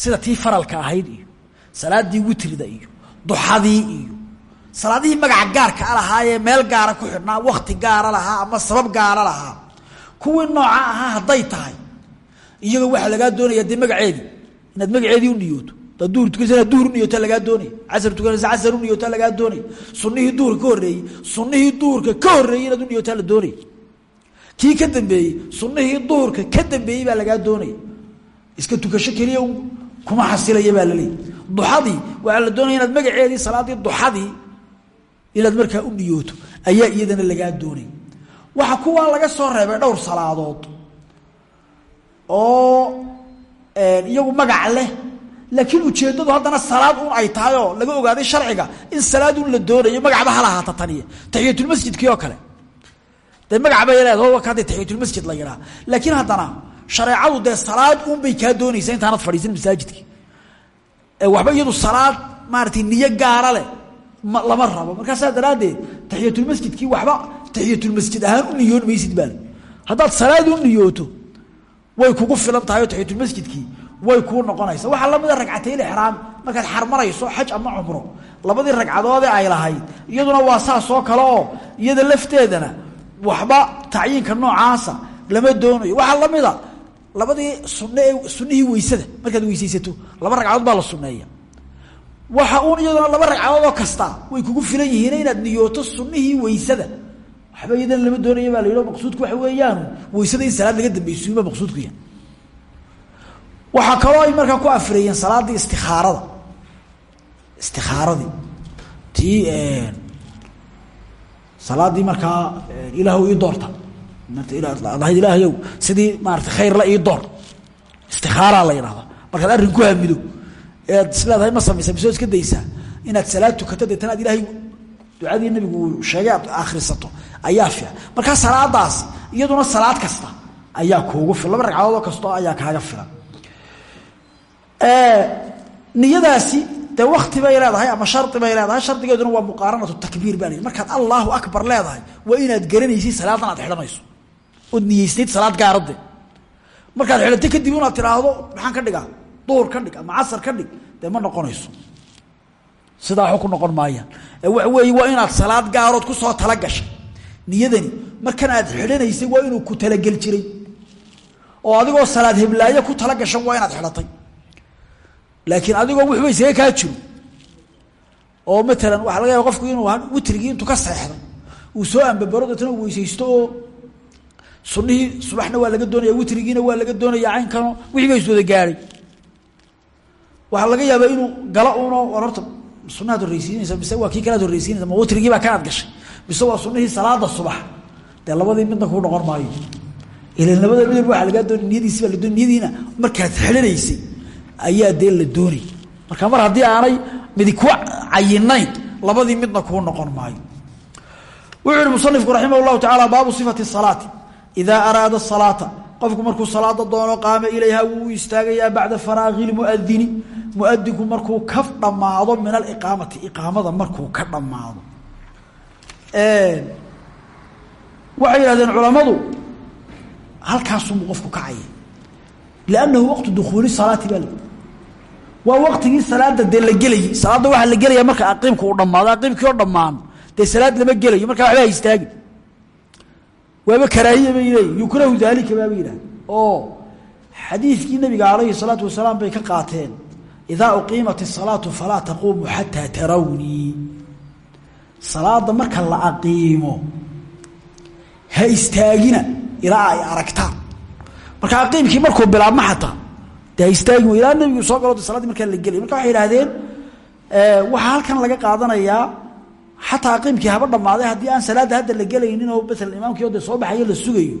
sida tii faralka ahayd iyo salaadii witrida iyo duxadii iyo salaadihii magaca gaarka a lahaayee meel gaara ku xidhnaa wakti gaara lahaa ama sabab gaara lahaa kuwii nooca ahaa hadday tahay iyaga waxaa lagaa doonaya dee magaceedii inaad magaceedii u niyooto adaad duhur tukanaysa duhur u niyootaa lagaa doonaya casar tukanaysa casar u niyootaa lagaa doonaya sunnihii duhurka ka horreeyey sunnihii duhurka ka horreeyey inaad u niyootaa la doonaya kii ka dambeeyey sunnihii duhurka ka dambeeyey baa lagaa doonaya iska tukasho keliya kuma xasilaya baa laleeyay duxadii waxaa la doonaya inaad magaceedii salaadii duxadii inaad markaa u niyooto. Ayaa iyadana lagaa doonay. Waxa kuwaa laga soo reebay dhowr salaadood oo iyagu magac leh. Laakiin ujeeddadu haddana salaad un ay tahay oo laga ogaaday sharciga in salaad un la doonayo magacba ha lahaata taniya taxiyatulmasjidkii oo kale dee magac bay leedaho waka hadday taxiyatulmasjid la yidhaha laakiin haddana shareecadu dee salaad un bay kaa doonaysaa intaanad fadhiisan masaajidkii. Waxba iyadu salaad maaratay niyo gaara leh lama rabo. Markaasaa daraaddeed taxiyatulmasjidkii waxba taxiyatulmasjid ahaan u niyoon maysid baale haddaad salaad u niyooto way kugu filan tahay oo taxiyatulmasjidkii way kuu noqonaysa waxaa lamida ragcatayl ixraam markaad xarmarayso xaj ama cumro. Labadii ragcadoode ay lahayd iyaduna waa kale oo iyada lafteedana waxba tacyiinka noocaasa lama doonayo. Waxaa lamida labadii sun sunihii weysada markaad weysaysato laba ragcadood baa la suneeya waxa uun iyaduna laba ragcadood oo kasta way kugu filan yihiin inaad niyooto sunihii weysada. Waxba iyadana lama doonaya baa la yidhi maqsuudku waxa weeyaan weysada in salaad laga dambaysiiyuma maqsuudku yahay. Waxaa kaloo ay markaa ku afreeyeen salaaddii istikaarada istikaaradii tii salaaddii markaa ilaahw ii doorta. Ilaahayow sidii maarata khayrla ii door. Istikaaraa la yidhahda markaad arrin ku hamido ead isleedahay ma samaysa misoo iska daysaa inaad salaad tukato deetana ad ilaahay ducadii nabigu uu sheegay aad akhrisato ayaa fiican. Markaa salaadaas iyaduna salaad kasta ayaa kuugu filan. Laba ragcadood oo kastoo ayaa kaaga filan. Niyadaasi dee wakti bay leedahay ama shari bay leedahay. Shardigeeduna waa muqaaranatu takbiir baa la markaad allahu akbar leedahay waa inaad garanaysid salaadan aad xidhanayso. Ood niyeysnayd salaad gaaradde. Markaad xidhatay kadib inaad tidhaahdo maxaan ka dhigaa? Duhur ka dhig ama casar ka dhig. Dee ma noqonayso. Sidaa waxba ku noqon maayaan. Waxa weeye waa inaad salaad gaarood ku soo tala gashay. Niyadani markan aad xidhanaysay waa inuu ku talagel jiray. Oo adigoo salaad heblaayo laakiin adigoo wuxuba isaga kaa jiro. oo matalan waxaa laga yaaba qofku inuu witrigii intuu ka seexday uu soo ambabaro deetna u weysaysto oo subaxna waa laga doonaya witrigiina waa laga doonaya caynkano wixii ba iswada gaadhay. Waxaa laga yaabaa inuu gala uno war horta sunaad horreysiinaysa mise waa kii kalaad horreysiinaysa ma witrigiibaa kanaad gashay mise waa salaada subax dee labadii midna kuu noqon maayo. Ilan labada midab waaa lagaa doonay niyadiisi baa la doonay niyadiina markaad xidhanaysay ayaa dee la doonay marka mar haddii aanay midi ku cayinayn labadii midna kuu noqon maayo. Wuxuu yihi musanifku raximah llahu tacaala baabu sifati salaati. Idaa araada salaata qofku markuu salaada doono qaama ilayha wuu istaagayaa bacda faraaqi lmuadini muadinku markuu ka dhammaado min aliqaamati iqaamada markuu ka dhammaado. Waxay yihahdeen culammadu halkaasumuu qofku kacaya liannahu waqtu dukhuuli salaati baa waa waqtigii salaada dee la gelayay salaadda waxaa la gelaya marka aqiimka uu dhammaado. Aqiimkii oo dhammaano dee salaad lama gelayo. Markaa waxba ha istaagin waaba karaahiya bay leeyihiin yukrahu daalika baaba yidhahda oo xadiidkii nabiga calayhi salaatu wasalaam bay ka qaateen. Idaa uqiimat isalaatu falaa taquumu xataa tarawnii salaada marka la aqiimo ha istaagina ilaa ay aragtaan. Marka aqiimkii markuu bilaabma xataa de ha istaagi w ilaa nabigu soo galo salaadii markaa la gelay marka waxay idhahdeen waxaa halkan laga qaadanayaa xataa aqiimkii haba dhammaaday haddii aan salaadda hadda la gelaynin oo maalan imaamkii de soo baxayo la sugayo.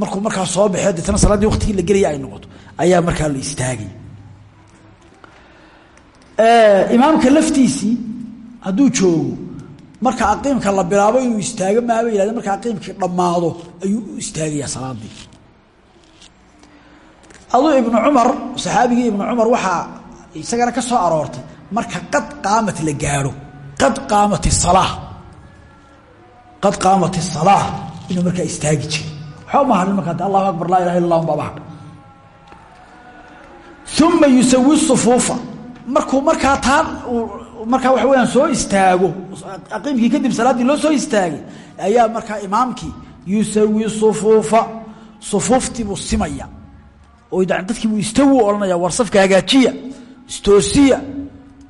Markuu markaa soo baxeo deetna salaaddii waktigii la gelaya ay noqoto. Ayaa markaa la istaagay. Imaamka laftiisii hadduu joogo marka aqiimka la bilaabo inuu istaago maaha bay yihahdeen marka aqiimkii dhammaado ayuu istaagayaa salaadii aduu ibnu cumar saxaabigii ibnu cumar waxaa isagana ka soo aroortay marka qad qaamat la gaadho qad qaamat isalaa qad qaamat isalaa inuu markaa istaagi jiro waxba ma hadhin markaa de allahu akbar laa ilaha illa allah unbaba hadha uma yusawi sufuufa markuu markaa taa markaa waxa weyaan soo istaago aqiimkii kadib salaaddii loo soo istaagay ayaa markaa imaamkii yusawi sufuufa sufuuftii buu simaya oo dadkii buu istawu odhanaya war safka hagaajiya istoosiya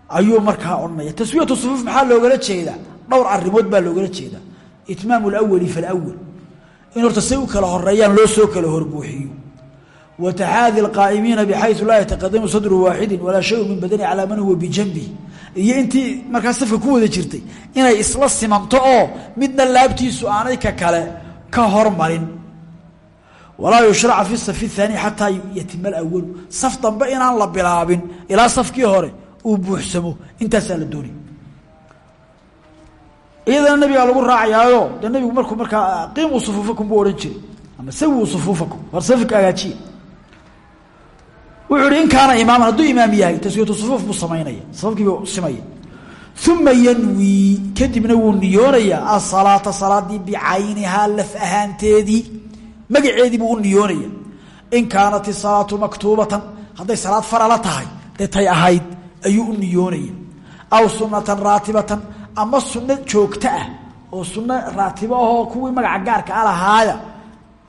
ayuu markaa odhanaya taswiyatu sufuuf maxaa loogala jeedaa? Dhowr arrimood baa loogala jeedaa. Itmaamu alawali falawal in horta say kala horeeyaan loo soo kala horbuuxiyo. Wa taxaadi alqaa'imiina bixayu laa yataqadamu sadru waaxidin walaa shayu min badani calaa man huwa bijanbihi iyo intii markaa safka ku wada jirtay inay isla simanto oo midna laabtiisu aanay ka kale ka hormarin walaa yushraca fi safi اhaani xataa yatima alawalu saf dambe inaan la bilaabin ilaa safkii hore uu buuxsamo. Intaasaa la doonay iyadana nabigaa lagu raacayaayo dee nabigu markuu markaa qiimuu sufuufakum buu odhan jiray. Ama sawuu sufuufakum war safka agaajiya wuxuu ihi in kaana imaaman hadduu imaam yahay taswiyatu sufuuf buu samaynaya safafkiibuu simaya uma yanwii kadibna wuu niyoonayaa asalaata salaadii bicaynihaa laf ahaanteedii magaceedii buu niyoonaya. In kaanat isalaatu maktuubatan hadday salaad farala tahay dee ahayd ayuu u niyoonaya. Aw sunatan raatibatan ama sunno joogto ah oo sunno raatibo ahoo kuwii magaca gaarka a lahaaya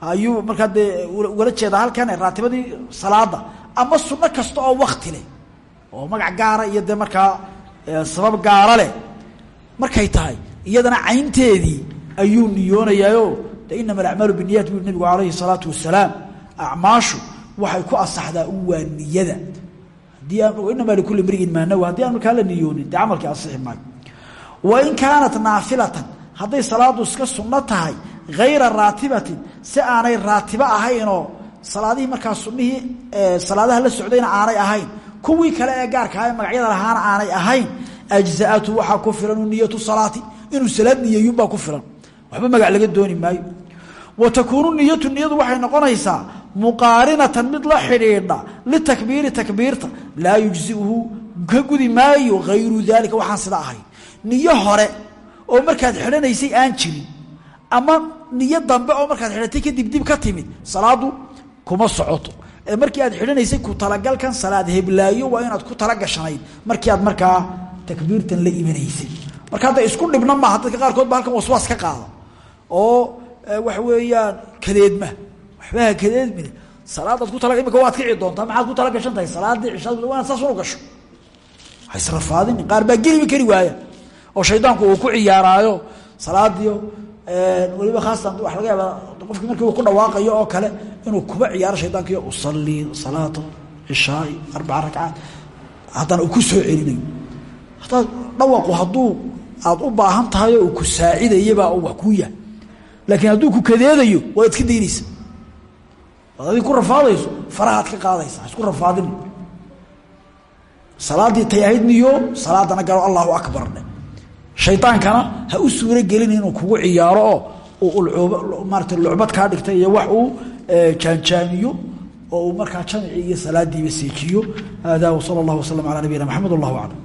ayuu markaa dee ugala jeedaa halkan raatibadii salaada ama sunno kasta oo wakti leh oo magac gaara iyo dee markaa sabab gaara leh markay tahay iyadana caynteedii ayuu niyoonayaayo. de inama alacmaalu biniyat buu nabigu calayhi salaatu wasalaam acmaashu waxay ku asaxdaa u waa niyada. Inamaa likulli mri'in maa nawa haddii aan markaa la niyoonin dee camalkii asixi maayo. Wain kaanat naafilatan hadday salaadu iska sunno tahay hayra raatibatin si aanay raatibo ahaynoo salaadihii markaa sunnihii salaadaha la socdayna aanay ahayn kuwii kale ee gaarka ah ee magacyada aanay ahayn ajzaatu waxaa ku filan niyatu salaati inuu salaad niyeeyunbaa ku filan. Waxba magac laga dooni maayo wa takuunu niyatu niyadu waxay noqonaysaa muqaarinatan mid la xidhiidha litakbiiri takbiirta laa yujziuhu ka gudi maayo hayru daalika waxaan sida niyo hore oo markaad xidhanaysay aan jirin ama niyo dambe oo markaad xidhatay kadib dib ka timid salaadu kuma socoto ee markii aad xidhanaysay ku talagalkan salaad heblaayo waa inaad ku talagashanayd markii aad markaa takbiirtan la imanaysay marka hadda isku dhibna maaha dadka qaarkood ba halkan waswaas ka qaada oo waxa weeyaan kadeedma. Waxbaha kadeedmine. Salaadaad ku tala imika waad kici doontaa maxaad ku tala gashan tahay? Salaadii cishaad waanaad saas unu gasho. Haysrafaadin qaar baa geliba kari waaya oo shaydaanku uu ku ciyaaraayo salaadiio weliba khaasatan waa laga yaabaa qofkii markii uu ku dhawaaqayo oo kale inuu kuba ciyaaro shaydaankiyo usalii salaata cishaai arbaca ragcaad haddana uu ku soo celinayo haddaad dhawaqu hadduu aad u baahan tahay uu ku saacidayabaa uu wax kuu yahay laakiin hadduu ku kadeedayo waad iska daynaysa waad adig ku rafaadayso ka qaadaysa ha isku rafaadin. Salaaddii tay ahayd niyo salaadana galo allahu akbar dhe. Ha u suuro gelin inuu kugu ciyaaro oo uu maarata lucbad kaa dhigtay iyo wax uu jaanjaamiyo oo uu markaa iyo salaadiiba seejiyo. Hada wsala اllah waslm alى nabiyina mxamed wallah aclam